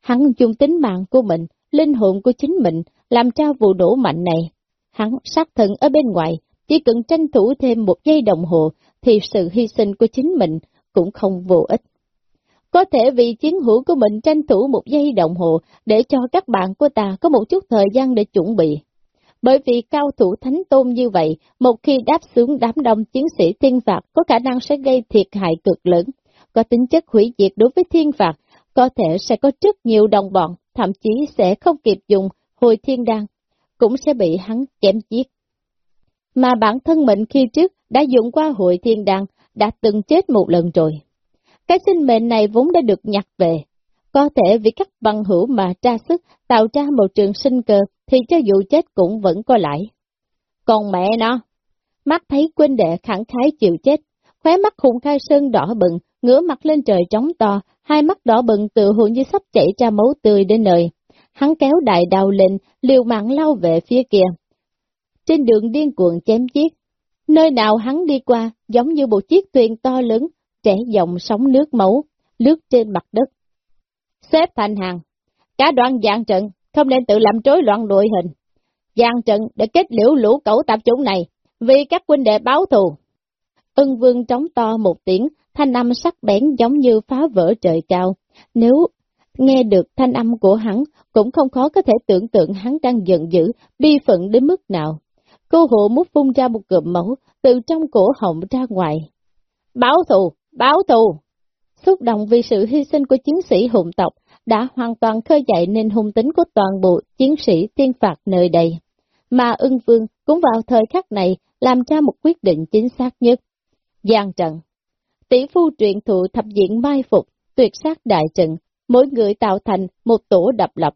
Hắn dùng tính mạng của mình, linh hồn của chính mình, làm cho vụ đổ mạnh này. Hắn sát thần ở bên ngoài, chỉ cần tranh thủ thêm một giây đồng hồ, thì sự hy sinh của chính mình cũng không vô ích. Có thể vì chiến hữu của mình tranh thủ một giây đồng hồ để cho các bạn của ta có một chút thời gian để chuẩn bị. Bởi vì cao thủ thánh tôn như vậy, một khi đáp xuống đám đông chiến sĩ thiên phạt có khả năng sẽ gây thiệt hại cực lớn, có tính chất hủy diệt đối với thiên phạt, có thể sẽ có rất nhiều đồng bọn, thậm chí sẽ không kịp dùng hồi thiên đăng, cũng sẽ bị hắn chém giết. Mà bản thân mình khi trước đã dùng qua hội thiên đăng, đã từng chết một lần rồi. Cái sinh mệnh này vốn đã được nhặt về, có thể vì các bằng hữu mà tra sức tạo ra một trường sinh cơ thì cho dù chết cũng vẫn có lại. Còn mẹ nó, mắt thấy quân đệ khẳng khái chịu chết, khóe mắt hùng khai sơn đỏ bừng, ngửa mặt lên trời trống to, hai mắt đỏ bừng tự hồ như sắp chảy ra máu tươi đến nơi. Hắn kéo đại đào lên, liều mạng lao về phía kia. Trên đường điên cuồng chém giết, nơi nào hắn đi qua giống như một chiếc thuyền to lớn, trẻ dòng sóng nước máu, lướt trên mặt đất. Xếp thành hàng, cả đoàn dạng trận, không nên tự làm trối loạn đội hình. Giang trận để kết liễu lũ cẩu tạp chủng này, vì các huynh đệ báo thù. Ưng vương trống to một tiếng, thanh âm sắc bén giống như phá vỡ trời cao. Nếu nghe được thanh âm của hắn, cũng không khó có thể tưởng tượng hắn đang giận dữ, bi phận đến mức nào. Cô hộ mút phun ra một cụm máu, từ trong cổ họng ra ngoài. Báo thù, báo thù! Xúc động vì sự hy sinh của chiến sĩ hùng tộc, đã hoàn toàn khơi dậy nên hung tính của toàn bộ chiến sĩ tiên phạt nơi đây. Mà ưng vương cũng vào thời khắc này làm ra một quyết định chính xác nhất. Giang trận Tỷ phu truyền thụ thập diện mai phục, tuyệt sát đại trận, mỗi người tạo thành một tổ đập lập.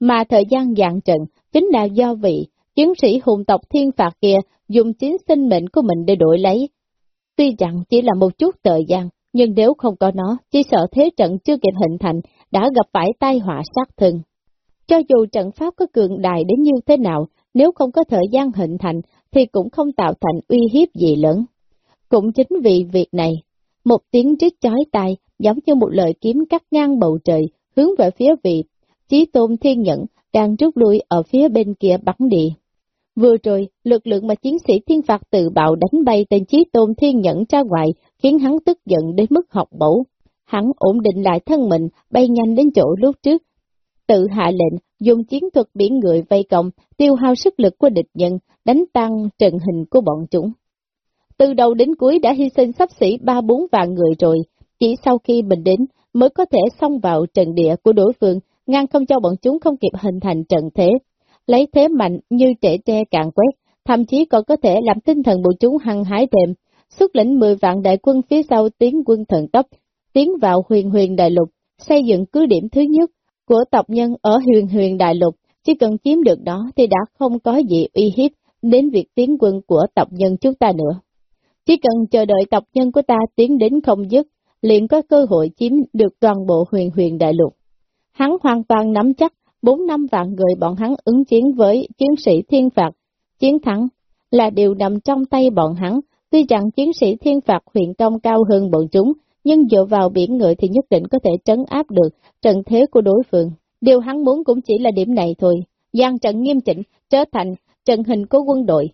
Mà thời gian dạng trận chính là do vị chiến sĩ hùng tộc thiên phạt kia dùng chính sinh mệnh của mình để đổi lấy. Tuy rằng chỉ là một chút thời gian, nhưng nếu không có nó, chỉ sợ thế trận chưa kịp hình thành, đã gặp phải tai họa sát thân. Cho dù trận pháp có cường đại đến như thế nào, nếu không có thời gian hình thành, thì cũng không tạo thành uy hiếp gì lớn. Cũng chính vì việc này, một tiếng rít chói tai giống như một lời kiếm cắt ngang bầu trời, hướng về phía vị, chí tôn thiên nhẫn đang rút lui ở phía bên kia bắn địa. Vừa rồi, lực lượng mà chiến sĩ thiên phạt tự bạo đánh bay tên chí tôn thiên nhẫn ra ngoài, khiến hắn tức giận đến mức học bổ. Hắn ổn định lại thân mình, bay nhanh đến chỗ lúc trước. Tự hạ lệnh, dùng chiến thuật biển người vây cộng, tiêu hao sức lực của địch nhân, đánh tăng trận hình của bọn chúng. Từ đầu đến cuối đã hy sinh sắp xỉ ba bốn vạn người rồi, chỉ sau khi mình đến mới có thể xông vào trận địa của đối phương, ngăn không cho bọn chúng không kịp hình thành trận thế. Lấy thế mạnh như trẻ tre cạn quét, thậm chí còn có thể làm tinh thần bộ chúng hăng hái thêm, xuất lĩnh 10 vạn đại quân phía sau tiến quân thần tốc, tiến vào huyền huyền đại lục, xây dựng cứ điểm thứ nhất của tộc nhân ở huyền huyền đại lục, chỉ cần chiếm được đó thì đã không có gì uy hiếp đến việc tiến quân của tộc nhân chúng ta nữa. Chỉ cần chờ đợi tộc nhân của ta tiến đến không dứt, liền có cơ hội chiếm được toàn bộ huyền huyền đại lục. Hắn hoàn toàn nắm chắc bốn năm vạn người bọn hắn ứng chiến với chiến sĩ thiên phạt, chiến thắng là điều nằm trong tay bọn hắn, tuy rằng chiến sĩ thiên phạt huyền công cao hơn bọn chúng, nhưng dựa vào biển người thì nhất định có thể trấn áp được trận thế của đối phương. Điều hắn muốn cũng chỉ là điểm này thôi, gian trận nghiêm chỉnh, trở thành trận hình của quân đội.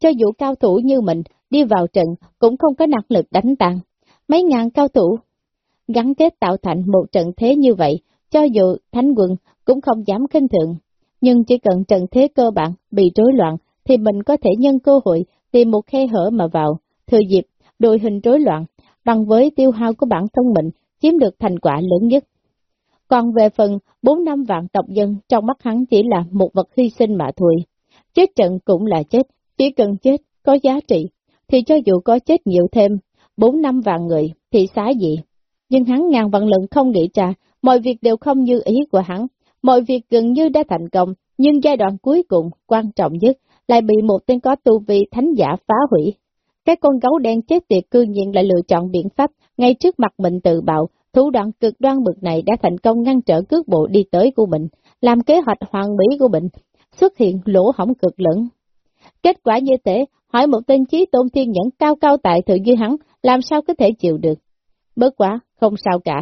Cho dù cao thủ như mình đi vào trận cũng không có năng lực đánh tàn. Mấy ngàn cao thủ gắn kết tạo thành một trận thế như vậy, cho dù thánh quân cũng không dám khinh thượng. Nhưng chỉ cần trận thế cơ bản bị rối loạn thì mình có thể nhân cơ hội tìm một khe hở mà vào, thừa dịp đội hình rối loạn, bằng với tiêu hao của bản thân mình, chiếm được thành quả lớn nhất. Còn về phần 4 năm vạn tộc dân trong mắt hắn chỉ là một vật hy sinh mà thôi. Chết trận cũng là chết, chỉ cần chết có giá trị, thì cho dù có chết nhiều thêm, 4 năm vạn người thì xá gì. Nhưng hắn ngàn vạn lần không nghĩ ra, mọi việc đều không như ý của hắn, mọi việc gần như đã thành công, nhưng giai đoạn cuối cùng, quan trọng nhất, lại bị một tên có tu vi thánh giả phá hủy. Cái con gấu đen chết tiệt cư nhiên lại lựa chọn biện pháp ngay trước mặt mình tự bạo, thủ đoạn cực đoan bực này đã thành công ngăn trở cước bộ đi tới của mình, làm kế hoạch hoàn mỹ của mình, xuất hiện lỗ hỏng cực lớn. Kết quả như thế, hỏi một tên trí tôn thiên nhẫn cao cao tại thượng như hắn, làm sao có thể chịu được? Bớt quá, không sao cả.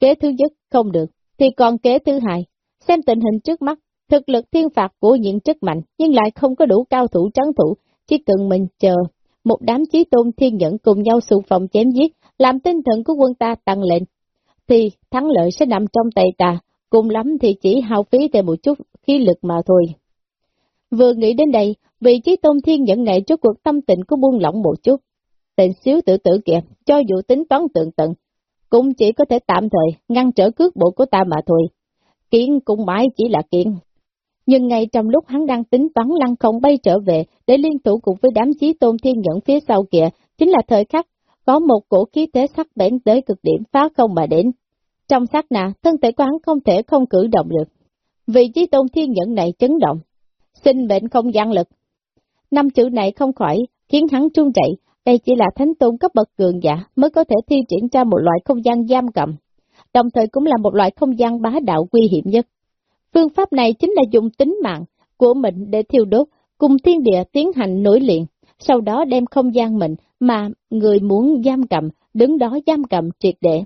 Kế thứ nhất, không được, thì còn kế thứ hai. Xem tình hình trước mắt, thực lực thiên phạt của những rất mạnh, nhưng lại không có đủ cao thủ trấn thủ, chỉ cần mình chờ. Một đám chí tôn thiên nhẫn cùng nhau xung phòng chém giết, làm tinh thần của quân ta tăng lên, thì thắng lợi sẽ nằm trong tay ta, cùng lắm thì chỉ hao phí thêm một chút khí lực mà thôi. Vừa nghĩ đến đây, vị trí tôn thiên nhẫn này trước cuộc tâm tình của buông lỏng một chút. Tên xíu tự tử kìa, cho dù tính toán tượng tận, cũng chỉ có thể tạm thời ngăn trở cước bộ của ta mà thôi. Kiện cũng mãi chỉ là kiện. Nhưng ngay trong lúc hắn đang tính toán lăng không bay trở về để liên thủ cùng với đám chí tôn thiên nhẫn phía sau kìa, chính là thời khắc có một cổ khí thế sắc bén tới cực điểm phá không mà đến. Trong sát nạ, thân thể của hắn không thể không cử động được. Vị trí tôn thiên nhẫn này chấn động. Sinh bệnh không gian lực. Năm chữ này không khỏi khiến hắn trung chạy, đây chỉ là thánh tôn cấp bậc cường giả mới có thể thi triển ra một loại không gian giam cầm, đồng thời cũng là một loại không gian bá đạo nguy hiểm nhất. Phương pháp này chính là dùng tính mạng của mình để thiêu đốt, cùng thiên địa tiến hành nối liền, sau đó đem không gian mình mà người muốn giam cầm, đứng đó giam cầm triệt để.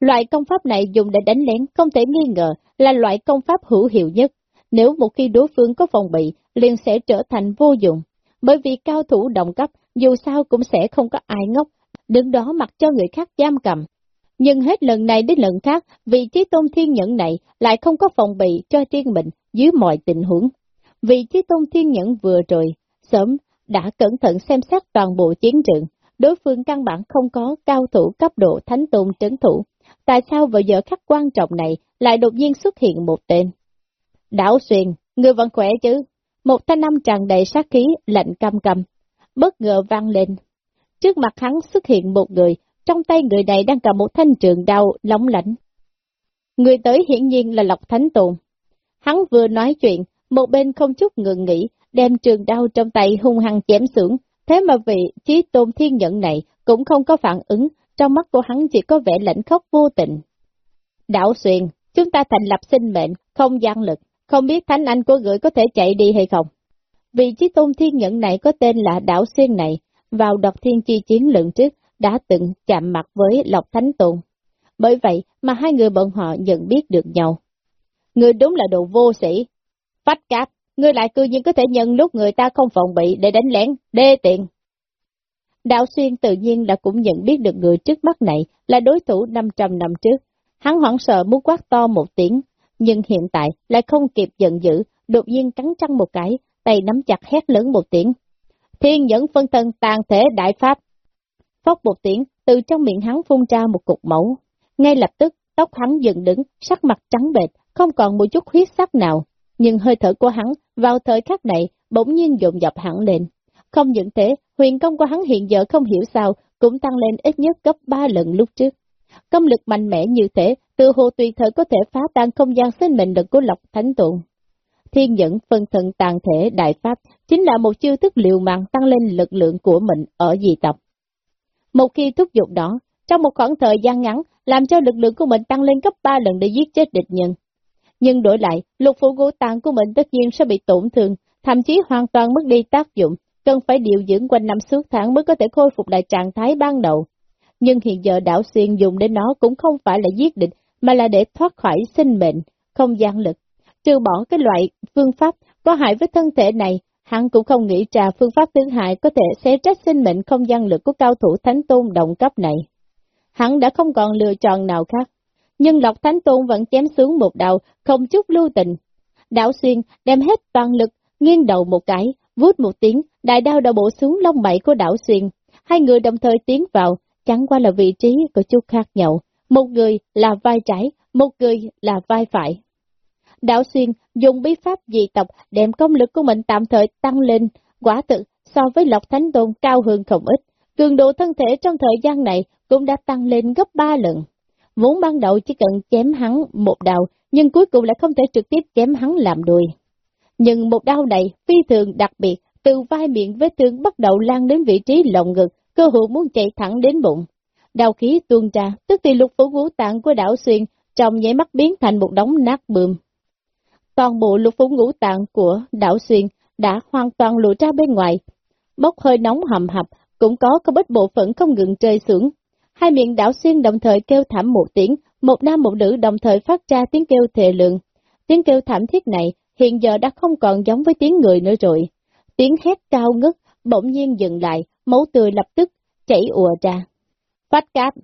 Loại công pháp này dùng để đánh lén không thể nghi ngờ là loại công pháp hữu hiệu nhất. Nếu một khi đối phương có phòng bị, liền sẽ trở thành vô dụng. Bởi vì cao thủ đồng cấp, dù sao cũng sẽ không có ai ngốc, đứng đó mặc cho người khác giam cầm. Nhưng hết lần này đến lần khác, vị trí tôn thiên nhẫn này lại không có phòng bị cho riêng mình dưới mọi tình huống. Vị trí tôn thiên nhẫn vừa rồi, sớm đã cẩn thận xem xét toàn bộ chiến trường, đối phương căn bản không có cao thủ cấp độ thánh tôn trấn thủ. Tại sao vào giờ khắc quan trọng này lại đột nhiên xuất hiện một tên? Đảo Xuyên, người vẫn khỏe chứ? Một thanh năm tràn đầy sát khí, lạnh căm căm, bất ngờ vang lên. Trước mặt hắn xuất hiện một người, trong tay người này đang cầm một thanh trường đao lóng lạnh. Người tới hiển nhiên là Lộc Thánh Tồn. Hắn vừa nói chuyện, một bên không chút ngừng nghỉ, đem trường đao trong tay hung hăng chém xuống, thế mà vị trí tôn thiên nhận này cũng không có phản ứng, trong mắt của hắn chỉ có vẻ lạnh khóc vô tình. Đạo xuyên, chúng ta thành lập sinh mệnh, không gian lực, không biết thánh anh của người có thể chạy đi hay không. Vị trí tôn thiên nhận này có tên là đảo Xuyên này, vào đọc thiên chi chiến lượng trước, đã từng chạm mặt với Lộc Thánh Tôn. Bởi vậy mà hai người bọn họ nhận biết được nhau. Người đúng là đồ vô sĩ. Phách cáp, người lại cư nhiên có thể nhận lúc người ta không phòng bị để đánh lén, đê tiện. Đạo Xuyên tự nhiên đã cũng nhận biết được người trước mắt này là đối thủ 500 năm trước. Hắn hoảng sợ muốn quát to một tiếng, nhưng hiện tại lại không kịp giận dữ, đột nhiên cắn răng một cái, tay nắm chặt hét lớn một tiếng. Thiên nhẫn phân thân tàn thể đại pháp. Phóc một tiếng, từ trong miệng hắn phun ra một cục mẫu. Ngay lập tức, tóc hắn dựng đứng, sắc mặt trắng bệch, không còn một chút huyết sắc nào. Nhưng hơi thở của hắn, vào thời khắc này, bỗng nhiên dồn dập hẳn lên. Không những thế, huyền công của hắn hiện giờ không hiểu sao, cũng tăng lên ít nhất gấp 3 lần lúc trước. Công lực mạnh mẽ như thế, từ hồ tùy thời có thể phá tan không gian sinh mệnh lực của Lộc Thánh Tụng thiên nhẫn phân thân tàn thể đại pháp chính là một chiêu thức liều mạng tăng lên lực lượng của mình ở dị tộc. Một khi thúc giục đó, trong một khoảng thời gian ngắn, làm cho lực lượng của mình tăng lên gấp 3 lần để giết chết địch nhân. Nhưng đổi lại, lục phủ ngũ tạng của mình tất nhiên sẽ bị tổn thương, thậm chí hoàn toàn mất đi tác dụng, cần phải điều dưỡng quanh năm suốt tháng mới có thể khôi phục lại trạng thái ban đầu. Nhưng hiện giờ đảo xuyên dùng đến nó cũng không phải là giết địch, mà là để thoát khỏi sinh mệnh, không gian lực. Trừ bỏ cái loại phương pháp có hại với thân thể này, hắn cũng không nghĩ ra phương pháp tương hại có thể xé trách sinh mệnh không gian lực của cao thủ thánh tôn động cấp này. Hắn đã không còn lựa chọn nào khác, nhưng Lộc Thánh Tôn vẫn chém xuống một đầu, không chút lưu tình. Đạo xuyên đem hết toàn lực, nghiêng đầu một cái, vút một tiếng, đại đao đã bổ xuống lông mảy của đảo xuyên. Hai người đồng thời tiến vào, chẳng qua là vị trí của chút khác nhau. Một người là vai trái, một người là vai phải. Đạo xuyên dùng bí pháp dị tộc đem công lực của mình tạm thời tăng lên, quả thực so với Lộc Thánh Tôn cao hơn không ít. Cường độ thân thể trong thời gian này cũng đã tăng lên gấp ba lần. Vốn ban đầu chỉ cần chém hắn một đau, nhưng cuối cùng lại không thể trực tiếp chém hắn làm đùi. Nhưng một đau này phi thường đặc biệt, từ vai miệng vết thương bắt đầu lan đến vị trí lồng ngực, cơ hội muốn chạy thẳng đến bụng. Đau khí tuôn ra, tức thì lục phủ ngũ tạng của đảo xuyên, trong nháy mắt biến thành một đống nát bươm. Toàn bộ lục phủ ngũ tạng của đảo xuyên đã hoàn toàn lộ ra bên ngoài, bốc hơi nóng hầm hập, cũng có có bất bộ phận không ngừng rơi xuống. Hai miệng đảo xuyên đồng thời kêu thảm một tiếng, một nam một nữ đồng thời phát ra tiếng kêu thề lượng. Tiếng kêu thảm thiết này hiện giờ đã không còn giống với tiếng người nữa rồi. Tiếng hét cao ngất, bỗng nhiên dừng lại, máu tươi lập tức chảy ùa ra. Phát cáp.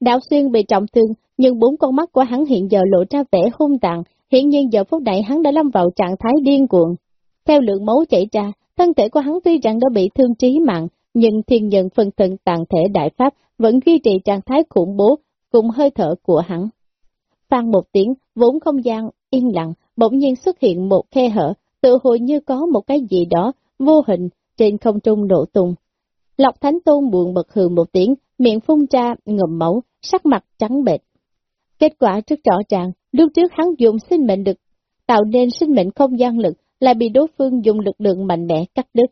Đạo xuyên bị trọng thương, nhưng bốn con mắt của hắn hiện giờ lộ ra vẻ hung tàn, hiện nhiên giờ phút này hắn đã lâm vào trạng thái điên cuồng. Theo lượng máu chảy ra, thân thể của hắn tuy rằng đã bị thương trí mạng, nhưng thiên nhân phân thân tàn thể đại pháp vẫn duy trì trạng thái khủng bố cùng hơi thở của hắn. Phan một tiếng, vốn không gian, yên lặng, bỗng nhiên xuất hiện một khe hở, tự hồi như có một cái gì đó, vô hình, trên không trung nổ tung. Lộc Thánh Tôn buồn bật hừ một tiếng, miệng phun ra, ngầm máu, sắc mặt trắng bệch. Kết quả rất rõ ràng, lúc trước hắn dùng sinh mệnh lực, tạo nên sinh mệnh không gian lực, lại bị đối phương dùng lực lượng mạnh mẽ cắt đứt.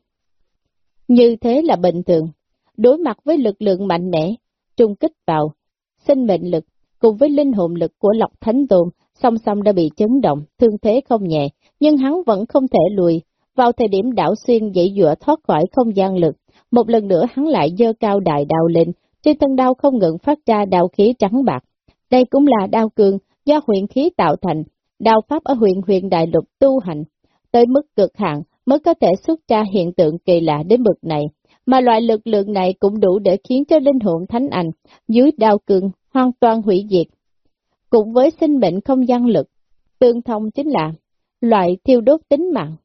Như thế là bình thường. Đối mặt với lực lượng mạnh mẽ, trung kích vào, sinh mệnh lực cùng với linh hồn lực của Lộc Thánh Tôn song song đã bị chấn động, thương thế không nhẹ, nhưng hắn vẫn không thể lùi. Vào thời điểm đảo xuyên dãy dụa thoát khỏi không gian lực, một lần nữa hắn lại dơ cao đại đào lên, trên thân đao không ngừng phát ra đào khí trắng bạc. Đây cũng là đao cường do huyện khí tạo thành, đao pháp ở huyện huyện đại lục tu hành, tới mức cực hạn mới có thể xuất ra hiện tượng kỳ lạ đến bực này, mà loại lực lượng này cũng đủ để khiến cho linh hồn thánh ảnh dưới đao cường hoàn toàn hủy diệt. Cùng với sinh mệnh không gian lực, tương thông chính là loại thiêu đốt tính mạng,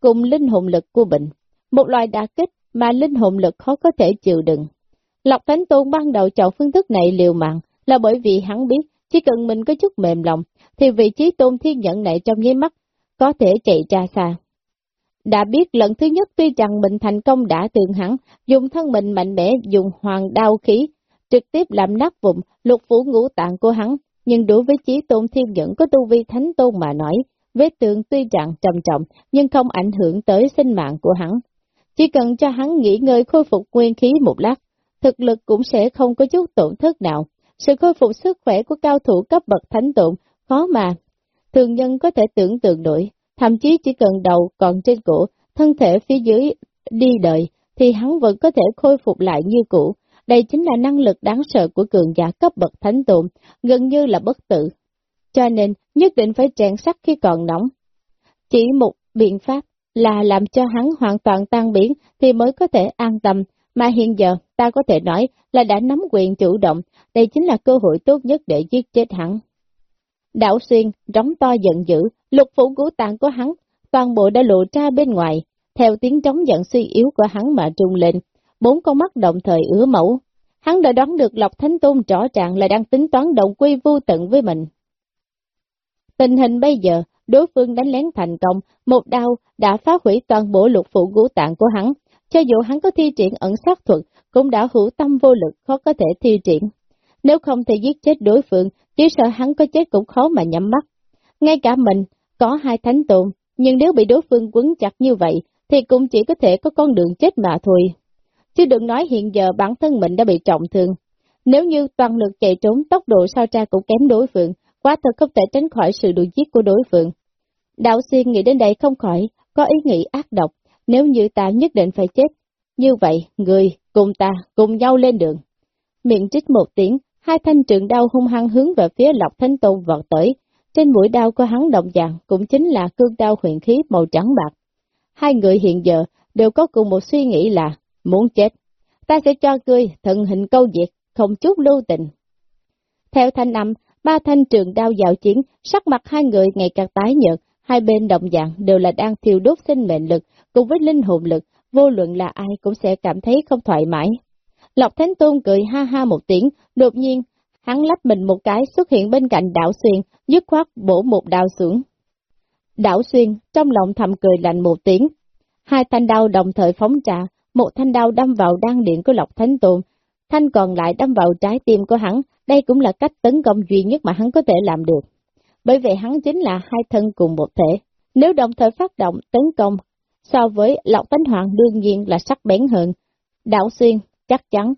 cùng linh hồn lực của bệnh, một loại đả kích mà linh hồn lực khó có thể chịu đựng. Lộc Thánh Tôn ban đầu chọn phương thức này liều mạng là bởi vì hắn biết chỉ cần mình có chút mềm lòng thì vị trí tôn thiên nhận này trong nháy mắt có thể chạy ra xa. Đã biết lần thứ nhất tuy rằng mình thành công đã tường hắn, dùng thân mình mạnh mẽ dùng hoàng đao khí, trực tiếp làm nát vụn lục phủ ngũ tạng của hắn, nhưng đối với chí tôn thiên nhẫn có tu vi thánh tôn mà nói, vết thương tuy rằng trầm trọng nhưng không ảnh hưởng tới sinh mạng của hắn. Chỉ cần cho hắn nghỉ ngơi khôi phục nguyên khí một lát, thực lực cũng sẽ không có chút tổn thất nào. Sự khôi phục sức khỏe của cao thủ cấp bậc thánh tụng khó mà. Thường nhân có thể tưởng tượng nổi, thậm chí chỉ cần đầu còn trên cổ, thân thể phía dưới đi đợi, thì hắn vẫn có thể khôi phục lại như cũ. Đây chính là năng lực đáng sợ của cường giả cấp bậc thánh tụng, gần như là bất tử. Cho nên, nhất định phải tràn sắc khi còn nóng. Chỉ một biện pháp là làm cho hắn hoàn toàn tan biến thì mới có thể an tâm, mà hiện giờ ta có thể nói là đã nắm quyền chủ động, đây chính là cơ hội tốt nhất để giết chết hắn. Đảo xuyên, rống to giận dữ, lục phủ ngũ tạng của hắn, toàn bộ đã lộ ra bên ngoài, theo tiếng trống giận suy yếu của hắn mà trung lên, bốn con mắt đồng thời ứa mẫu. Hắn đã đoán được Lộc Thánh Tôn rõ ràng là đang tính toán động quy vô tận với mình. Tình hình bây giờ, đối phương đánh lén thành công, một đao đã phá hủy toàn bộ lục phủ ngũ tạng của hắn, cho dù hắn có thi triển ẩn sát thuật, cũng đã hữu tâm vô lực khó có thể thi triển. Nếu không thể giết chết đối phương, chỉ sợ hắn có chết cũng khó mà nhắm mắt. Ngay cả mình, có hai thánh tồn, nhưng nếu bị đối phương quấn chặt như vậy, thì cũng chỉ có thể có con đường chết mà thôi. Chứ đừng nói hiện giờ bản thân mình đã bị trọng thương. Nếu như toàn lực chạy trốn, tốc độ sao tra cũng kém đối phương, quá thật không thể tránh khỏi sự đuổi giết của đối phương. Đạo xuyên nghĩ đến đây không khỏi, có ý nghĩ ác độc, nếu như ta nhất định phải chết. Như vậy, người, cùng ta, cùng nhau lên đường. Miệng trích một tiếng, hai thanh trường đao hung hăng hướng về phía Lộc Thánh Tôn vọt tới. Trên mũi đao của hắn đồng dạng, cũng chính là cương đao huyền khí màu trắng bạc. Hai người hiện giờ đều có cùng một suy nghĩ là, muốn chết. Ta sẽ cho ngươi thần hình câu diệt, không chút lưu tình. Theo thanh âm, ba thanh trường đao dạo chiến, sắc mặt hai người ngày càng tái nhợt, hai bên đồng dạng đều là đang thiêu đốt sinh mệnh lực, cùng với linh hồn lực, vô luận là ai cũng sẽ cảm thấy không thoải mái. Lộc Thánh Tôn cười ha ha một tiếng, đột nhiên, hắn lách mình một cái xuất hiện bên cạnh đảo xuyên, dứt khoát bổ một đao xuống. Đảo xuyên, trong lòng thầm cười lạnh một tiếng. Hai thanh đao đồng thời phóng trả, một thanh đao đâm vào đan điện của Lộc Thánh Tôn, thanh còn lại đâm vào trái tim của hắn, đây cũng là cách tấn công duy nhất mà hắn có thể làm được. Bởi vì hắn chính là hai thân cùng một thể. Nếu đồng thời phát động tấn công, so với Lộc Thánh Hoàng đương nhiên là sắc bén hơn. Đạo xuyên, chắc chắn.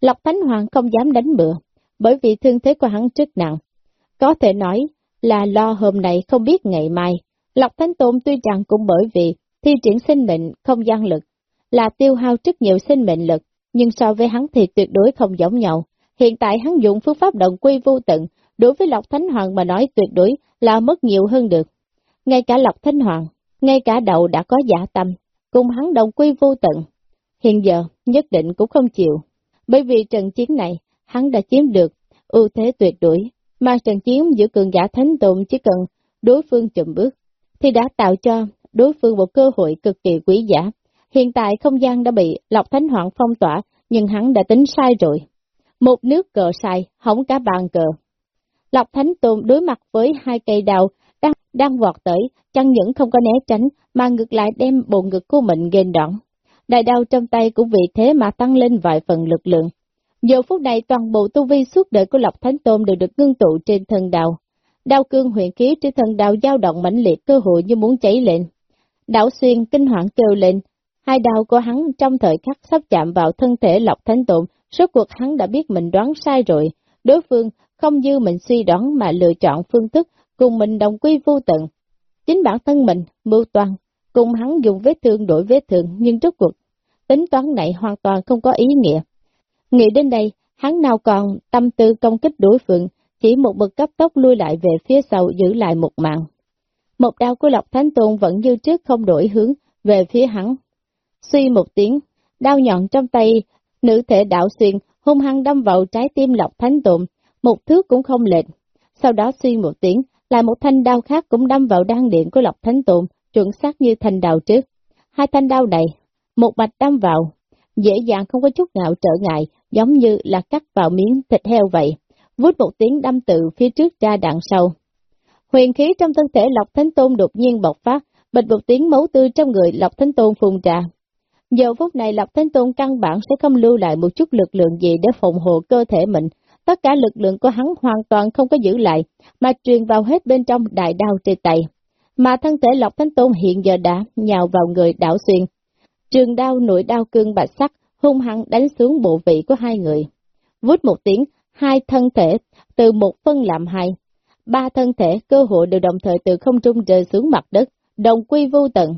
Lộc Thánh Hoàng không dám đánh bừa, bởi vì thương thế của hắn rất nặng. Có thể nói là lo hôm nay không biết ngày mai. Lộc Thánh Tôn tuy rằng cũng bởi vì thi triển sinh mệnh không gian lực, là tiêu hao rất nhiều sinh mệnh lực, nhưng so với hắn thì tuyệt đối không giống nhau. Hiện tại hắn dùng phương pháp động quy vô tận, đối với Lộc Thánh Hoàng mà nói tuyệt đối là mất nhiều hơn được. Ngay cả Lộc Thánh Hoàng, ngay cả đầu đã có giả tâm, cùng hắn đồng quy vô tận. Hiện giờ, nhất định cũng không chịu, bởi vì trận chiến này, hắn đã chiếm được ưu thế tuyệt đối, mà trận chiến giữa cường giả thánh tùng chỉ cần đối phương chậm bước, thì đã tạo cho đối phương một cơ hội cực kỳ quý giá. Hiện tại không gian đã bị Lộc Thánh Hoàng phong tỏa, nhưng hắn đã tính sai rồi. Một nước cờ sai, hỏng cả bàn cờ. Lộc Thánh Tôn đối mặt với hai cây đào đang, đang vọt tới, chẳng những không có né tránh, mà ngược lại đem bộ ngực của mình ghen đoạn. Đại đao trong tay cũng vì thế mà tăng lên vài phần lực lượng. Giờ phút này toàn bộ tu vi suốt đời của Lộc Thánh Tôn đều được ngưng tụ trên thân đào. Đao cương huyện khí trên thân đào dao động mãnh liệt cơ hội như muốn cháy lên. Đảo xuyên kinh hoàng kêu lên, hai đao của hắn trong thời khắc sắp chạm vào thân thể Lộc Thánh Tôn, số cuộc hắn đã biết mình đoán sai rồi, đối phương không như mình suy đoán mà lựa chọn phương thức cùng mình đồng quy vô tận. Chính bản thân mình, mưu toàn cùng hắn dùng vết thương đổi vết thương, nhưng rốt cuộc, tính toán này hoàn toàn không có ý nghĩa. Nghĩ đến đây, hắn nào còn tâm tư công kích đối phương, chỉ một bậc cấp tốc lui lại về phía sau giữ lại một mạng. Một đao của Lộc Thánh Tôn vẫn như trước không đổi hướng về phía hắn. Suy một tiếng, đao nhọn trong tay, nữ thể đạo xuyên hung hăng đâm vào trái tim Lộc Thánh Tôn, một thước cũng không lệch. Sau đó suy một tiếng, lại một thanh đao khác cũng đâm vào đan điện của Lộc Thánh Tôn, chuẩn xác như thanh đao trước. Hai thanh đao này, một mạch đâm vào, dễ dàng không có chút nào trở ngại, giống như là cắt vào miếng thịt heo vậy. Vút một tiếng đâm từ phía trước ra đạn sau. Huyền khí trong thân thể Lộc Thánh Tôn đột nhiên bộc phát, bịch một tiếng máu tươi trong người Lộc Thánh Tôn phun ra. Giờ phút này Lộc Thánh Tôn căn bản sẽ không lưu lại một chút lực lượng gì để phòng hộ cơ thể mình, tất cả lực lượng của hắn hoàn toàn không có giữ lại, mà truyền vào hết bên trong đại đao trên tay. Mà thân thể Lộc Thánh Tôn hiện giờ đã nhào vào người đảo xuyên. Trường đao nội đao cương bạch sắc, hung hăng đánh xuống bộ vị của hai người. Vút một tiếng, hai thân thể từ một phân làm hai. Ba thân thể cơ hội đều đồng thời từ không trung rơi xuống mặt đất, đồng quy vô tận.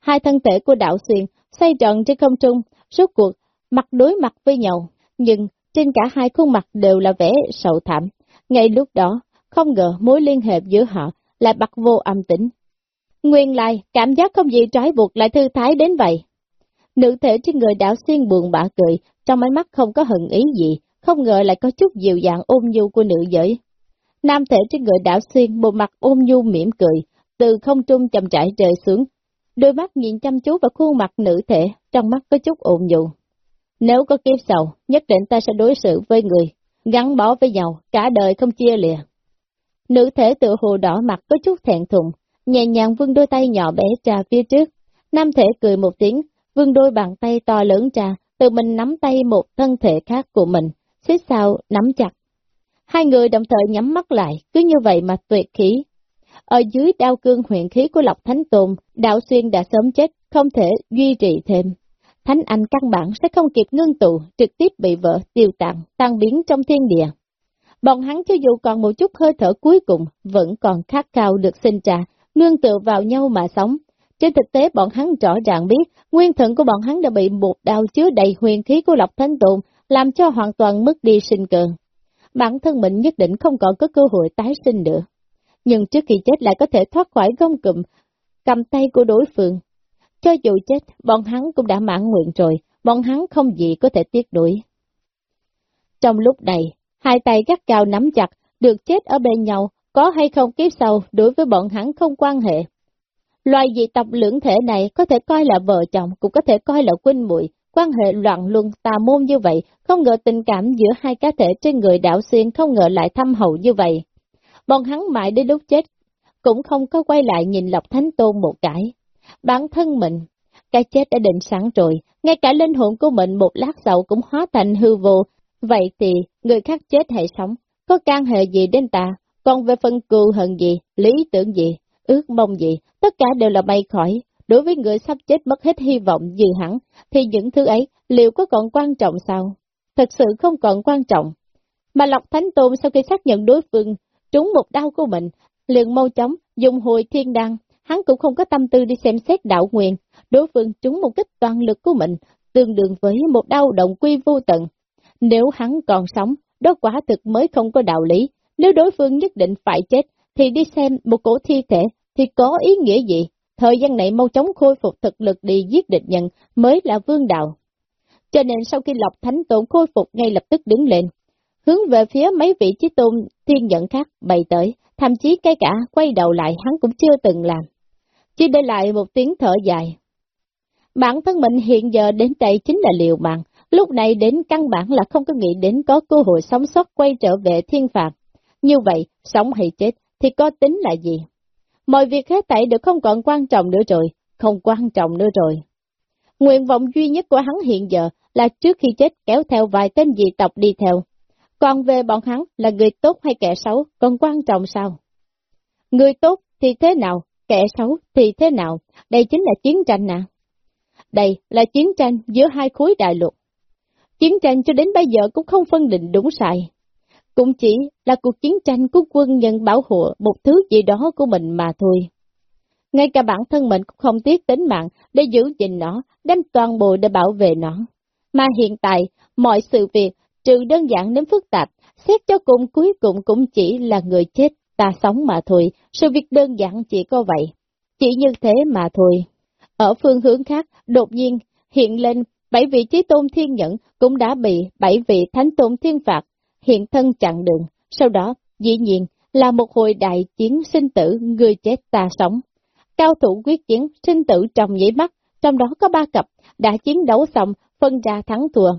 Hai thân thể của đảo xuyên xoay tròn trên không trung, suốt cuộc, mặt đối mặt với nhau, nhưng trên cả hai khuôn mặt đều là vẻ sầu thảm. Ngay lúc đó, không ngờ mối liên hệ giữa họ lại bật vô âm tính. Nguyên lai, cảm giác không gì trói buộc lại thư thái đến vậy. Nữ thể trên người đảo xuyên buồn bã cười, trong ánh mắt không có hận ý gì, không ngờ lại có chút dịu dàng ôm nhu của nữ giới. Nam thể trên người đảo xuyên một mặt ôm nhu mỉm cười, từ không trung chậm trải rơi xuống. Đôi mắt nhìn chăm chú vào khuôn mặt nữ thể, trong mắt có chút ôm nhu. Nếu có kiếp sau, nhất định ta sẽ đối xử với người, gắn bó với nhau, cả đời không chia lìa. Nữ thể tự hồ đỏ mặt có chút thẹn thùng, nhẹ nhàng vươn đôi tay nhỏ bé trà phía trước. Nam thể cười một tiếng, vươn đôi bàn tay to lớn trà, tự mình nắm tay một thân thể khác của mình, xích sao nắm chặt. Hai người đồng thời nhắm mắt lại, cứ như vậy mà tuyệt khí. ở dưới đao cương huyện khí của Lộc Thánh Tôn, đạo xuyên đã sớm chết, không thể duy trì thêm. Thánh Anh căn bản sẽ không kịp ngưng tụ, trực tiếp bị vỡ, tiêu tàn, tan biến trong thiên địa. Bọn hắn cho dù còn một chút hơi thở cuối cùng, vẫn còn khát cao được sinh trà, nương tựa vào nhau mà sống. Trên thực tế bọn hắn rõ ràng biết, nguyên thần của bọn hắn đã bị một đao chứa đầy huyền khí của Lộc Thánh Tụng, làm cho hoàn toàn mất đi sinh cơ. Bản thân mình nhất định không còn có cơ hội tái sinh nữa. Nhưng trước khi chết lại có thể thoát khỏi gông cụm, cầm tay của đối phương. Cho dù chết, bọn hắn cũng đã mãn nguyện rồi, bọn hắn không gì có thể tiếc đuổi. Trong lúc này, hai tay gắt cao nắm chặt, được chết ở bên nhau, có hay không kiếp sau đối với bọn hắn không quan hệ. Loài dị tộc lưỡng thể này có thể coi là vợ chồng, cũng có thể coi là huynh muội quan hệ loạn luân tà môn như vậy, không ngờ tình cảm giữa hai cá thể trên người đạo xuyên không ngờ lại thâm hậu như vậy. Bọn hắn mãi đến lúc chết, cũng không có quay lại nhìn Lộc Thánh Tôn một cái. Bản thân mình, cái chết đã định sẵn rồi, ngay cả linh hồn của mình một lát sau cũng hóa thành hư vô, vậy thì người khác chết hay sống, có can hệ gì đến ta, còn về phần cừu hận gì, lý tưởng gì, ước mong gì, tất cả đều là bay khỏi. Đối với người sắp chết mất hết hy vọng gì hẳn, thì những thứ ấy liệu có còn quan trọng sao? Thật sự không còn quan trọng. Mà Lộc Thánh Tôn sau khi xác nhận đối phương trúng một đau của mình, liền mau chóng dùng hồi thiên đăng, hắn cũng không có tâm tư đi xem xét đạo nguyện đối phương trúng một kích toàn lực của mình, tương đương với một đau động quy vô tận. Nếu hắn còn sống, đó quả thực mới không có đạo lý, nếu đối phương nhất định phải chết, thì đi xem một cổ thi thể thì có ý nghĩa gì? Thời gian này mau chóng khôi phục thực lực đi giết địch nhân mới là vương đạo. Cho nên sau khi Lộc Thánh Tôn khôi phục ngay lập tức đứng lên, hướng về phía mấy vị trí tôn thiên nhận khác bày tới, thậm chí cái cả quay đầu lại hắn cũng chưa từng làm. Chỉ để lại một tiếng thở dài. Bản thân mình hiện giờ đến đây chính là liều mạng, lúc này đến căn bản là không có nghĩ đến có cơ hội sống sót quay trở về thiên phạt. Như vậy, sống hay chết thì có tính là gì? Mọi việc hết thảy đều không còn quan trọng nữa rồi, không quan trọng nữa rồi. Nguyện vọng duy nhất của hắn hiện giờ là trước khi chết kéo theo vài tên dị tộc đi theo. Còn về bọn hắn là người tốt hay kẻ xấu, còn quan trọng sao? Người tốt thì thế nào, kẻ xấu thì thế nào, đây chính là chiến tranh nè. Đây là chiến tranh giữa hai khối đại lục. Chiến tranh cho đến bây giờ cũng không phân định đúng sai. Cũng chỉ là cuộc chiến tranh của quân nhân bảo hộ một thứ gì đó của mình mà thôi. Ngay cả bản thân mình cũng không tiếc tính mạng để giữ gìn nó, đem toàn bộ để bảo vệ nó. Mà hiện tại, mọi sự việc, trừ đơn giản đến phức tạp, xét cho cùng cuối cùng cũng chỉ là người chết, ta sống mà thôi, sự việc đơn giản chỉ có vậy. Chỉ như thế mà thôi. Ở phương hướng khác, đột nhiên, hiện lên, bảy vị trí tôn thiên nhẫn cũng đã bị bảy vị thánh tôn thiên phạt hiện thân chặn đường, sau đó, dĩ nhiên, là một hồi đại chiến sinh tử, người chết ta sống. Cao thủ quyết chiến, sinh tử trong nhảy mắt, trong đó có ba cặp, đã chiến đấu xong, phân ra thắng thua.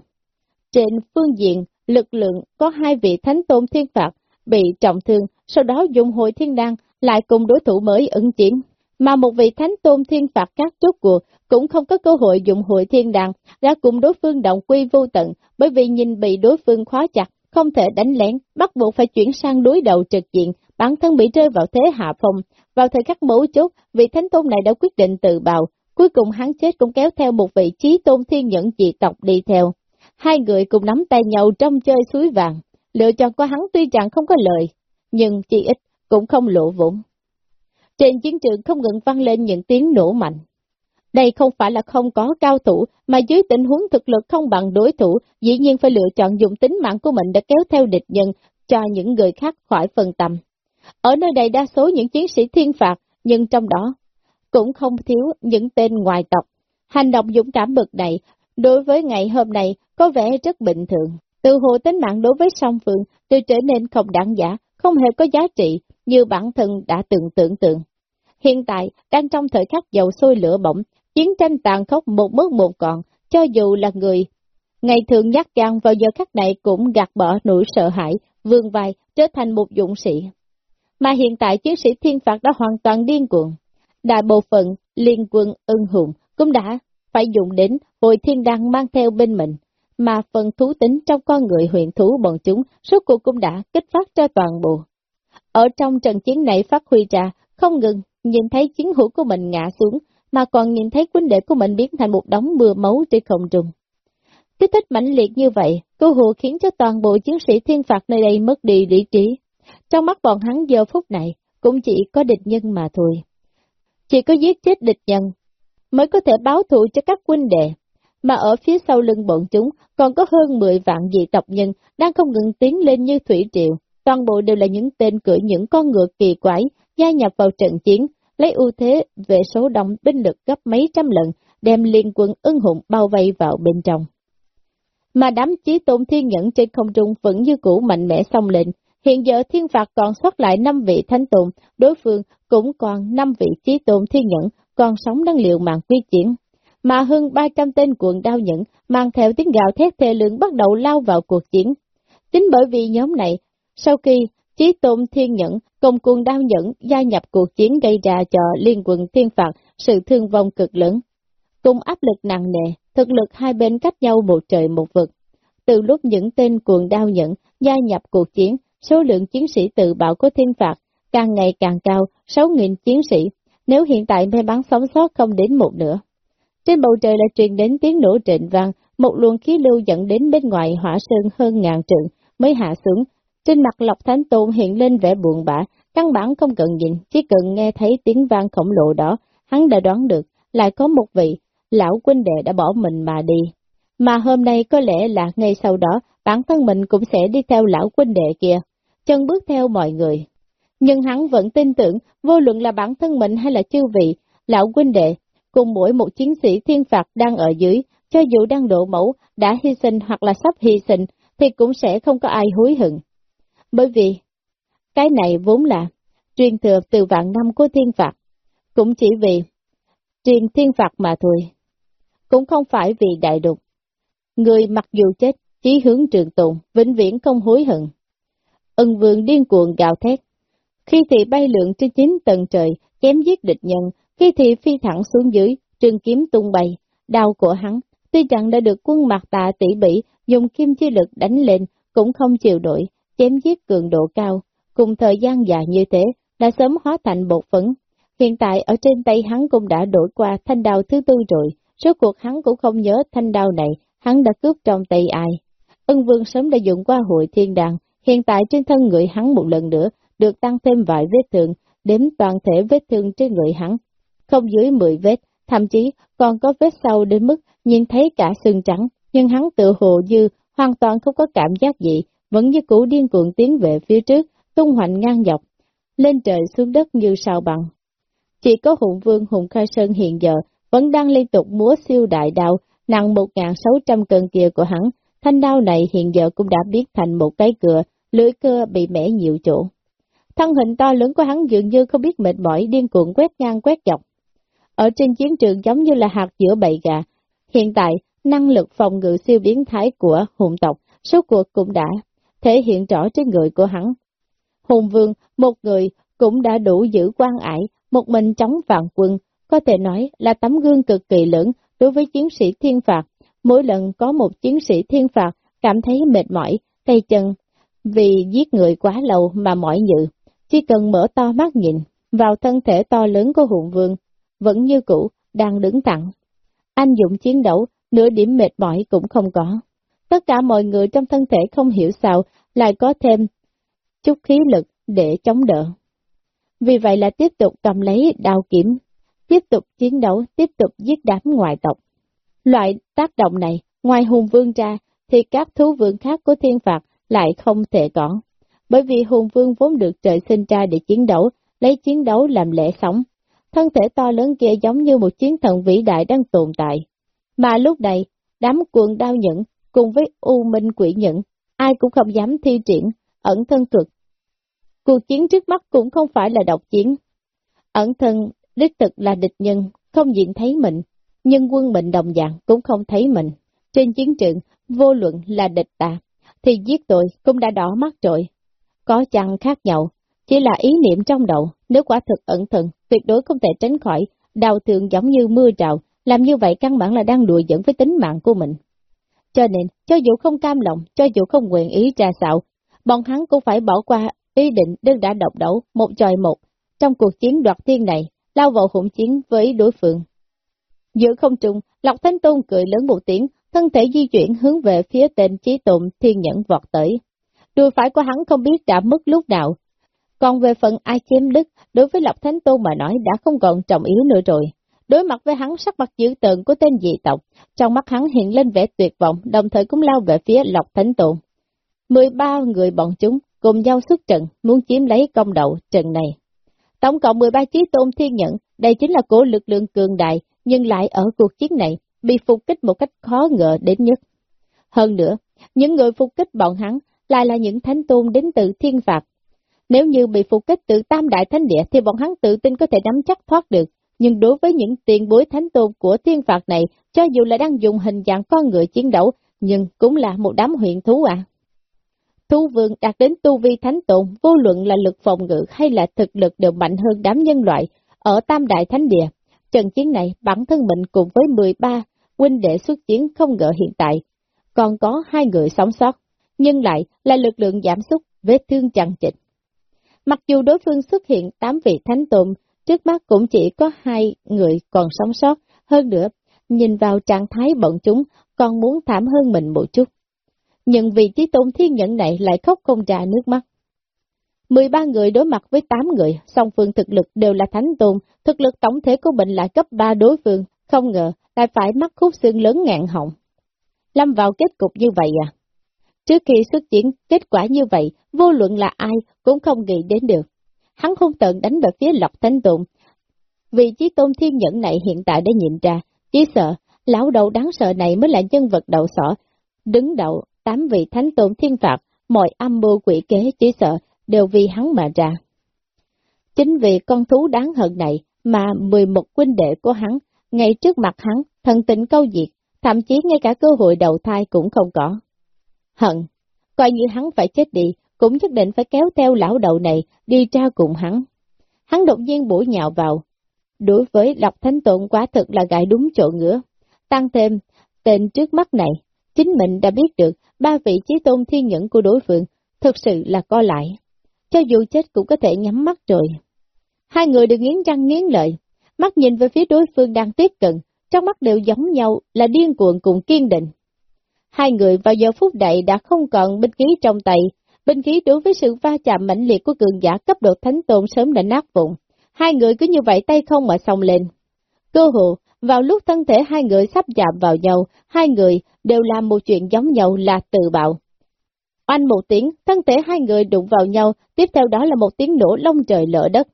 Trên phương diện, lực lượng có hai vị thánh tôn thiên phạt bị trọng thương, sau đó dùng hội thiên đăng lại cùng đối thủ mới ứng chiến. Mà một vị thánh tôn thiên phạt các chốt cuộc cũng không có cơ hội dùng hội thiên đăng ra cùng đối phương động quy vô tận bởi vì nhìn bị đối phương khóa chặt, không thể đánh lén, bắt buộc phải chuyển sang đối đầu trực diện, bản thân bị rơi vào thế hạ phong. Vào thời khắc mấu chốt, vị thánh tôn này đã quyết định tự bào, cuối cùng hắn chết cũng kéo theo một vị trí tôn thiên nhẫn dị tộc đi theo. Hai người cùng nắm tay nhau trong chơi suối vàng, lựa chọn của hắn tuy chẳng không có lời, nhưng chỉ ít cũng không lộ vũng. Trên chiến trường không ngừng vang lên những tiếng nổ mạnh. Đây không phải là không có cao thủ, mà dưới tình huống thực lực không bằng đối thủ, dĩ nhiên phải lựa chọn dùng tính mạng của mình để kéo theo địch nhân, cho những người khác khỏi phần tâm. Ở nơi đây đa số những chiến sĩ thiên phạt, nhưng trong đó cũng không thiếu những tên ngoài tộc. Hành động dũng cảm bực này, đối với ngày hôm nay, có vẻ rất bình thường. Từ hồ tính mạng đối với song phương, đều trở nên không đáng giả, không hề có giá trị, như bản thân đã từng tưởng tượng. Hiện tại, đang trong thời khắc dầu sôi lửa bỏng, Chiến tranh tàn khốc một mức một còn, cho dù là người. Ngày thường nhắc gan vào giờ khắc này cũng gạt bỏ nỗi sợ hãi, vương vai, trở thành một dũng sĩ. Mà hiện tại chiến sĩ thiên phạt đã hoàn toàn điên cuồng. Đại bộ phận liên quân ưng hùng cũng đã phải dùng đến hồi thiên đăng mang theo bên mình, mà phần thú tính trong con người huyện thú bọn chúng suốt cuộc cũng đã kích phát cho toàn bộ. Ở trong trận chiến này phát huy ra, không ngừng nhìn thấy chiến hữu của mình ngã xuống, mà còn nhìn thấy quân đệ của mình biến thành một đống mưa máu trên không trung. Kích thích mãnh liệt như vậy, cơ hồ khiến cho toàn bộ chiến sĩ thiên phạt nơi đây mất đi lý trí. Trong mắt bọn hắn giờ phút này, cũng chỉ có địch nhân mà thôi. Chỉ có giết chết địch nhân, mới có thể báo thù cho các quân đệ, mà ở phía sau lưng bọn chúng còn có hơn 10 vạn dị tộc nhân đang không ngừng tiến lên như thủy triệu. Toàn bộ đều là những tên cưỡi những con ngựa kỳ quái, gia nhập vào trận chiến, lấy ưu thế về số đông binh lực gấp mấy trăm lần, đem liên quân ưng hụng bao vây vào bên trong. Mà đám chí tôn thiên nhẫn trên không trung vẫn như cũ mạnh mẽ xông lên, hiện giờ thiên phạt còn xuất lại 5 vị thánh tôn, đối phương cũng còn 5 vị chí tôn thiên nhẫn, còn sống đang liệu mạng quy chiến. Mà hơn 300 tên cuộn đao nhẫn mang theo tiếng gào thét thề lượng bắt đầu lao vào cuộc chiến. Chính bởi vì nhóm này, sau khi Chí Tôn Thiên Nhẫn cùng cuồng đao nhẫn gia nhập cuộc chiến gây ra cho liên quân thiên phạt sự thương vong cực lớn. Cùng áp lực nặng nề, thực lực hai bên cách nhau một trời một vực. Từ lúc những tên cuồng đao nhẫn gia nhập cuộc chiến, số lượng chiến sĩ tự bạo của thiên phạt càng ngày càng cao, 6.000 chiến sĩ, nếu hiện tại may mắn sống sót không đến một nửa. Trên bầu trời lại truyền đến tiếng nổ trịnh vang, một luồng khí lưu dẫn đến bên ngoài hỏa sơn hơn ngàn trượng mới hạ xuống. Trên mặt Lộc Thánh Tôn hiện lên vẻ buồn bã, căn bản không cần nhìn, chỉ cần nghe thấy tiếng vang khổng lồ đó, hắn đã đoán được, lại có một vị, lão quân đệ đã bỏ mình mà đi. Mà hôm nay có lẽ là ngay sau đó, bản thân mình cũng sẽ đi theo lão quân đệ kia, chân bước theo mọi người. Nhưng hắn vẫn tin tưởng, vô luận là bản thân mình hay là chư vị, lão quân đệ, cùng mỗi một chiến sĩ thiên phạt đang ở dưới, cho dù đang độ mẫu, đã hy sinh hoặc là sắp hy sinh, thì cũng sẽ không có ai hối hận. Bởi vì, cái này vốn là truyền thừa từ vạn năm của thiên phạt, cũng chỉ vì truyền thiên phạt mà thôi, cũng không phải vì đại đục. Người mặc dù chết, chí hướng trường tồn, vĩnh viễn không hối hận. Ân vương điên cuồng gào thét, khi thì bay lượn trên chín tầng trời, chém giết địch nhân, khi thì phi thẳng xuống dưới, trường kiếm tung bay, đau của hắn, tuy rằng đã được quân mặt tà tỷ bỉ dùng kim chi lực đánh lên, cũng không chịu đổi chém giết cường độ cao, cùng thời gian dài như thế, đã sớm hóa thành bột phấn. Hiện tại ở trên tay hắn cũng đã đổi qua thanh đao thứ tư rồi, số cuộc hắn cũng không nhớ thanh đao này, hắn đã cướp trong tay ai. Ân vương sớm đã dùng qua hội thiên đàng, hiện tại trên thân người hắn một lần nữa, được tăng thêm vài vết thương, đếm toàn thể vết thương trên người hắn, không dưới 10 vết, thậm chí còn có vết sâu đến mức nhìn thấy cả xương trắng, nhưng hắn tự hồ dư hoàn toàn không có cảm giác gì, vẫn như cũ điên cuồng tiến về phía trước, tung hoành ngang dọc, lên trời xuống đất như sao bằng. Chỉ có hùng vương Hùng Khai Sơn hiện giờ vẫn đang liên tục múa siêu đại đạo nặng 1.600 cân kia của hắn, thanh đao này hiện giờ cũng đã biến thành một cái cửa, lưỡi cơ bị mẻ nhiều chỗ. Thân hình to lớn của hắn dường như không biết mệt mỏi điên cuồng quét ngang quét dọc, ở trên chiến trường giống như là hạt giữa bầy gà. Hiện tại, năng lực phòng ngự siêu biến thái của hùng tộc, số cuộc cũng đã thể hiện rõ trên người của hắn. Hùng vương, một người cũng đã đủ giữ quan ải, một mình chống vạn quân, có thể nói là tấm gương cực kỳ lớn đối với chiến sĩ thiên phạt. Mỗi lần có một chiến sĩ thiên phạt cảm thấy mệt mỏi, tay chân, vì giết người quá lâu mà mỏi nhự, chỉ cần mở to mắt nhìn vào thân thể to lớn của hùng vương, vẫn như cũ, đang đứng thẳng. Anh dụng chiến đấu, nửa điểm mệt mỏi cũng không có. Tất cả mọi người trong thân thể không hiểu sao lại có thêm chút khí lực để chống đỡ. Vì vậy là tiếp tục cầm lấy đao kiếm, tiếp tục chiến đấu, tiếp tục giết đám ngoại tộc. Loại tác động này, ngoài hùng vương ra, thì các thú vương khác của thiên phạt lại không thể có. Bởi vì hùng vương vốn được trời sinh ra để chiến đấu, lấy chiến đấu làm lẽ sống, thân thể to lớn kia giống như một chiến thần vĩ đại đang tồn tại. Mà lúc này, đám cuồng đao nhẫn cùng với U Minh quỷ nhẫn, ai cũng không dám thi triển, ẩn thân thuật. Cuộc chiến trước mắt cũng không phải là độc chiến. Ẩn thân, đích thực là địch nhân, không diện thấy mình, nhưng quân mệnh đồng dạng cũng không thấy mình. Trên chiến trường, vô luận là địch ta, thì giết tội cũng đã đỏ mắt rồi. Có chăng khác nhau, chỉ là ý niệm trong đầu, nếu quả thực ẩn thân, tuyệt đối không thể tránh khỏi, đau thường giống như mưa trào, làm như vậy căn bản là đang đùa dẫn với tính mạng của mình. Cho nên, cho dù không cam lòng, cho dù không nguyện ý trà xạo, bọn hắn cũng phải bỏ qua ý định đơn đã độc đấu, một tròi một, trong cuộc chiến đoạt thiên này, lao vào hỗn chiến với đối phương. Giữa không trung, Lộc Thánh Tôn cười lớn một tiếng, thân thể di chuyển hướng về phía tên trí tụng thiên nhẫn vọt tới. Đùi phải của hắn không biết đã mất lúc nào. Còn về phần ai chém đứt, đối với Lộc Thánh Tôn mà nói đã không còn trọng yếu nữa rồi. Đối mặt với hắn sắc mặt dữ tợn của tên dị tộc, trong mắt hắn hiện lên vẻ tuyệt vọng, đồng thời cũng lao về phía Lộc Thánh Tôn. 13 người bọn chúng cùng nhau xuất trận, muốn chiếm lấy công đậu trận này. Tổng cộng 13 chí tôn thiên nhẫn, đây chính là cổ lực lượng cường đại, nhưng lại ở cuộc chiến này, bị phục kích một cách khó ngờ đến nhất. Hơn nữa, những người phục kích bọn hắn lại là những thánh tôn đến từ thiên phạt. Nếu như bị phục kích từ tam đại thánh địa thì bọn hắn tự tin có thể nắm chắc thoát được, nhưng đối với những tiền bối thánh tôn của thiên phạt này, cho dù là đang dùng hình dạng con người chiến đấu, nhưng cũng là một đám huyện thú à. Thú vương đạt đến tu vi thánh tôn, vô luận là lực phòng ngự hay là thực lực đều mạnh hơn đám nhân loại ở Tam Đại Thánh Địa. Trận chiến này, bản thân mình cùng với 13 huynh đệ xuất chiến không ngờ hiện tại, còn có hai người sống sót, nhưng lại là lực lượng giảm sút, vết thương chằng chịt. Mặc dù đối phương xuất hiện 8 vị thánh tụng, trước mắt cũng chỉ có hai người còn sống sót, hơn nữa, nhìn vào trạng thái bọn chúng còn muốn thảm hơn mình một chút nhưng vị trí tôn thiên nhẫn này lại khóc không ra nước mắt. 13 người đối mặt với 8 người, song phương thực lực đều là thánh tôn, thực lực tổng thể của bệnh lại cấp 3 đối phương, không ngờ lại phải mắc khúc xương lớn ngạn họng. Lâm vào kết cục như vậy à? Trước khi xuất chiến, kết quả như vậy, vô luận là ai cũng không nghĩ đến được. Hắn không tận đánh về phía lộc thánh tùng, Vị trí tôn thiên nhẫn này hiện tại đã nhìn ra, chỉ sợ, lão đầu đáng sợ này mới là nhân vật đầu sỏ, đứng đầu tám vị thánh tôn thiên phạt, mọi âm mưu quỷ kế chỉ sợ đều vì hắn mà ra. Chính vì con thú đáng hận này mà 11 huynh đệ của hắn, ngay trước mặt hắn, thần tịnh câu diệt, thậm chí ngay cả cơ hội đầu thai cũng không có. Hận, coi như hắn phải chết đi, cũng nhất định phải kéo theo lão đầu này đi tra cùng hắn. Hắn đột nhiên bổ nhào vào. Đối với Lộc Thánh Tụng quá thực là gãi đúng chỗ ngứa. Tăng thêm, tên trước mắt này, chính mình đã biết được ba vị trí tôn thiên nhẫn của đối phương, thực sự là co lại. Cho dù chết cũng có thể nhắm mắt rồi. Hai người được nghiến răng nghiến lợi, mắt nhìn về phía đối phương đang tiếp cận, trong mắt đều giống nhau là điên cuồng cùng kiên định. Hai người vào giờ phút này đã không còn binh khí trong tay, binh khí đối với sự va chạm mãnh liệt của cường giả cấp độ thánh tôn sớm đã nát vụn. Hai người cứ như vậy tay không mà xông lên. Cơ hồ vào lúc thân thể hai người sắp chạm vào nhau, hai người đều làm một chuyện giống nhau là tự bạo. Oanh một tiếng, thân thể hai người đụng vào nhau, tiếp theo đó là một tiếng nổ lông trời lỡ đất.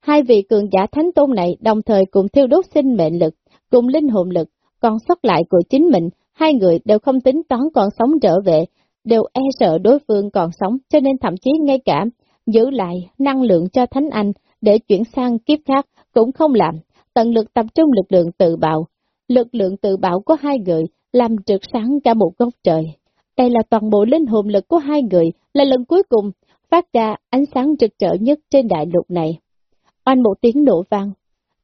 Hai vị cường giả thánh tôn này đồng thời cùng thiêu đốt sinh mệnh lực, cùng linh hồn lực, còn sót lại của chính mình, hai người đều không tính toán còn sống trở về, đều e sợ đối phương còn sống, cho nên thậm chí ngay cả giữ lại năng lượng cho Thánh Anh để chuyển sang kiếp khác cũng không làm, tận lực tập trung lực lượng tự bạo. Lực lượng tự bạo của hai người làm trượt sáng cả một góc trời. Đây là toàn bộ linh hồn lực của hai người, là lần cuối cùng phát ra ánh sáng trực trở nhất trên đại lục này. Oanh một tiếng nổ vang,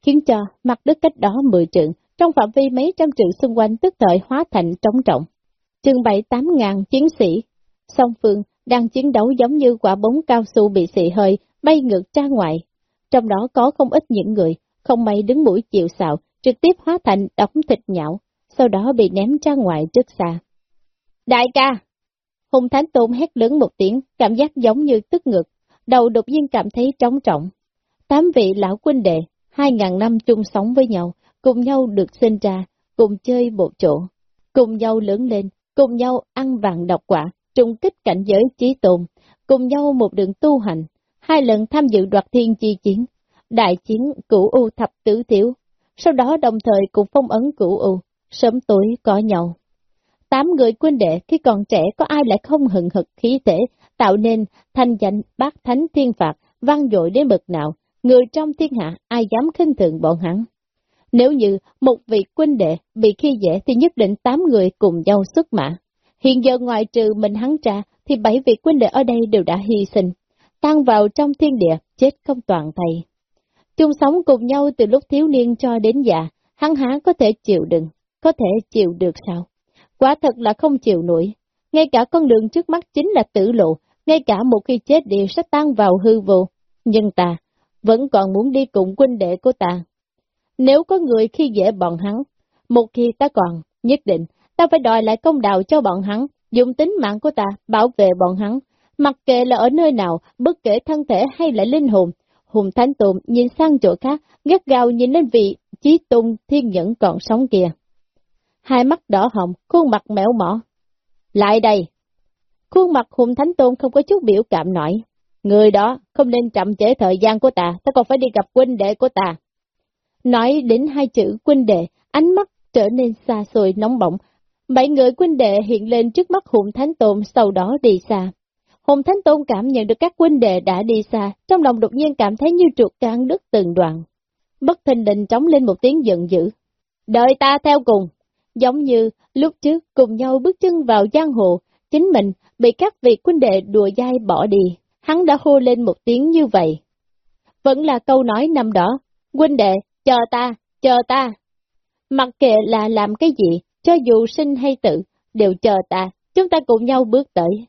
khiến cho mặt đất cách đó mười trượng, trong phạm vi mấy trăm trượng xung quanh tức thời hóa thành trống trọng. Chừng bảy tám ngàn chiến sĩ, song phương đang chiến đấu giống như quả bóng cao su bị xị hơi, bay ngược ra ngoài. Trong đó có không ít những người, không may đứng mũi chịu xạo, trực tiếp hóa thành đóng thịt nhão, sau đó bị ném ra ngoài rất xa. Đại ca! Hùng Thánh Tôn hét lớn một tiếng, cảm giác giống như tức ngực, đầu đột nhiên cảm thấy trống trọng. Tám vị lão quân đệ, hai ngàn năm chung sống với nhau, cùng nhau được sinh ra, cùng chơi một chỗ, cùng nhau lớn lên, cùng nhau ăn vàng độc quả, trùng kích cảnh giới trí tồn, cùng nhau một đường tu hành, hai lần tham dự đoạt thiên chi chiến, đại chiến cửu U thập tử thiếu, sau đó đồng thời cùng phong ấn cửu U, sớm tối có nhau. Tám người quân đệ khi còn trẻ có ai lại không hừng hực khí thể, tạo nên thanh danh bác thánh thiên phạt, vang dội đến bậc nào, người trong thiên hạ ai dám khinh thường bọn hắn. Nếu như một vị quân đệ bị khi dễ thì nhất định tám người cùng nhau xuất mã. Hiện giờ ngoài trừ mình hắn ra thì bảy vị quân đệ ở đây đều đã hy sinh, tan vào trong thiên địa, chết không toàn thầy. Chung sống cùng nhau từ lúc thiếu niên cho đến già, hắn há có thể chịu đựng, có thể chịu được sao? Quả thật là không chịu nổi. Ngay cả con đường trước mắt chính là tử lộ, ngay cả một khi chết đều sẽ tan vào hư vô. Nhưng ta, vẫn còn muốn đi cùng huynh đệ của ta. Nếu có người khi dễ bọn hắn, một khi ta còn, nhất định, ta phải đòi lại công đạo cho bọn hắn, dùng tính mạng của ta bảo vệ bọn hắn, mặc kệ là ở nơi nào, bất kể thân thể hay là linh hồn. Hùng Thánh Tùng nhìn sang chỗ khác, gắt gao nhìn lên vị trí Tung thiên nhẫn còn sống kia. Hai mắt đỏ hồng, khuôn mặt mẻo mỏ. Lại đây! Khuôn mặt Hùng Thánh Tôn không có chút biểu cảm nổi. Người đó không nên chậm trễ thời gian của ta, ta còn phải đi gặp huynh đệ của ta. Nói đến hai chữ quân đệ, ánh mắt trở nên xa xôi nóng bỏng. Bảy người quân đệ hiện lên trước mắt Hùng Thánh Tôn sau đó đi xa. Hùng Thánh Tôn cảm nhận được các quân đệ đã đi xa, trong lòng đột nhiên cảm thấy như trượt can đứt từng đoạn. Bất thình lình trống lên một tiếng giận dữ. Đợi ta theo cùng! Giống như lúc trước cùng nhau bước chân vào giang hồ, chính mình bị các vị quân đệ đùa dai bỏ đi, hắn đã hô lên một tiếng như vậy. Vẫn là câu nói năm đó, quân đệ, chờ ta, chờ ta. Mặc kệ là làm cái gì, cho dù sinh hay tử, đều chờ ta, chúng ta cùng nhau bước tới.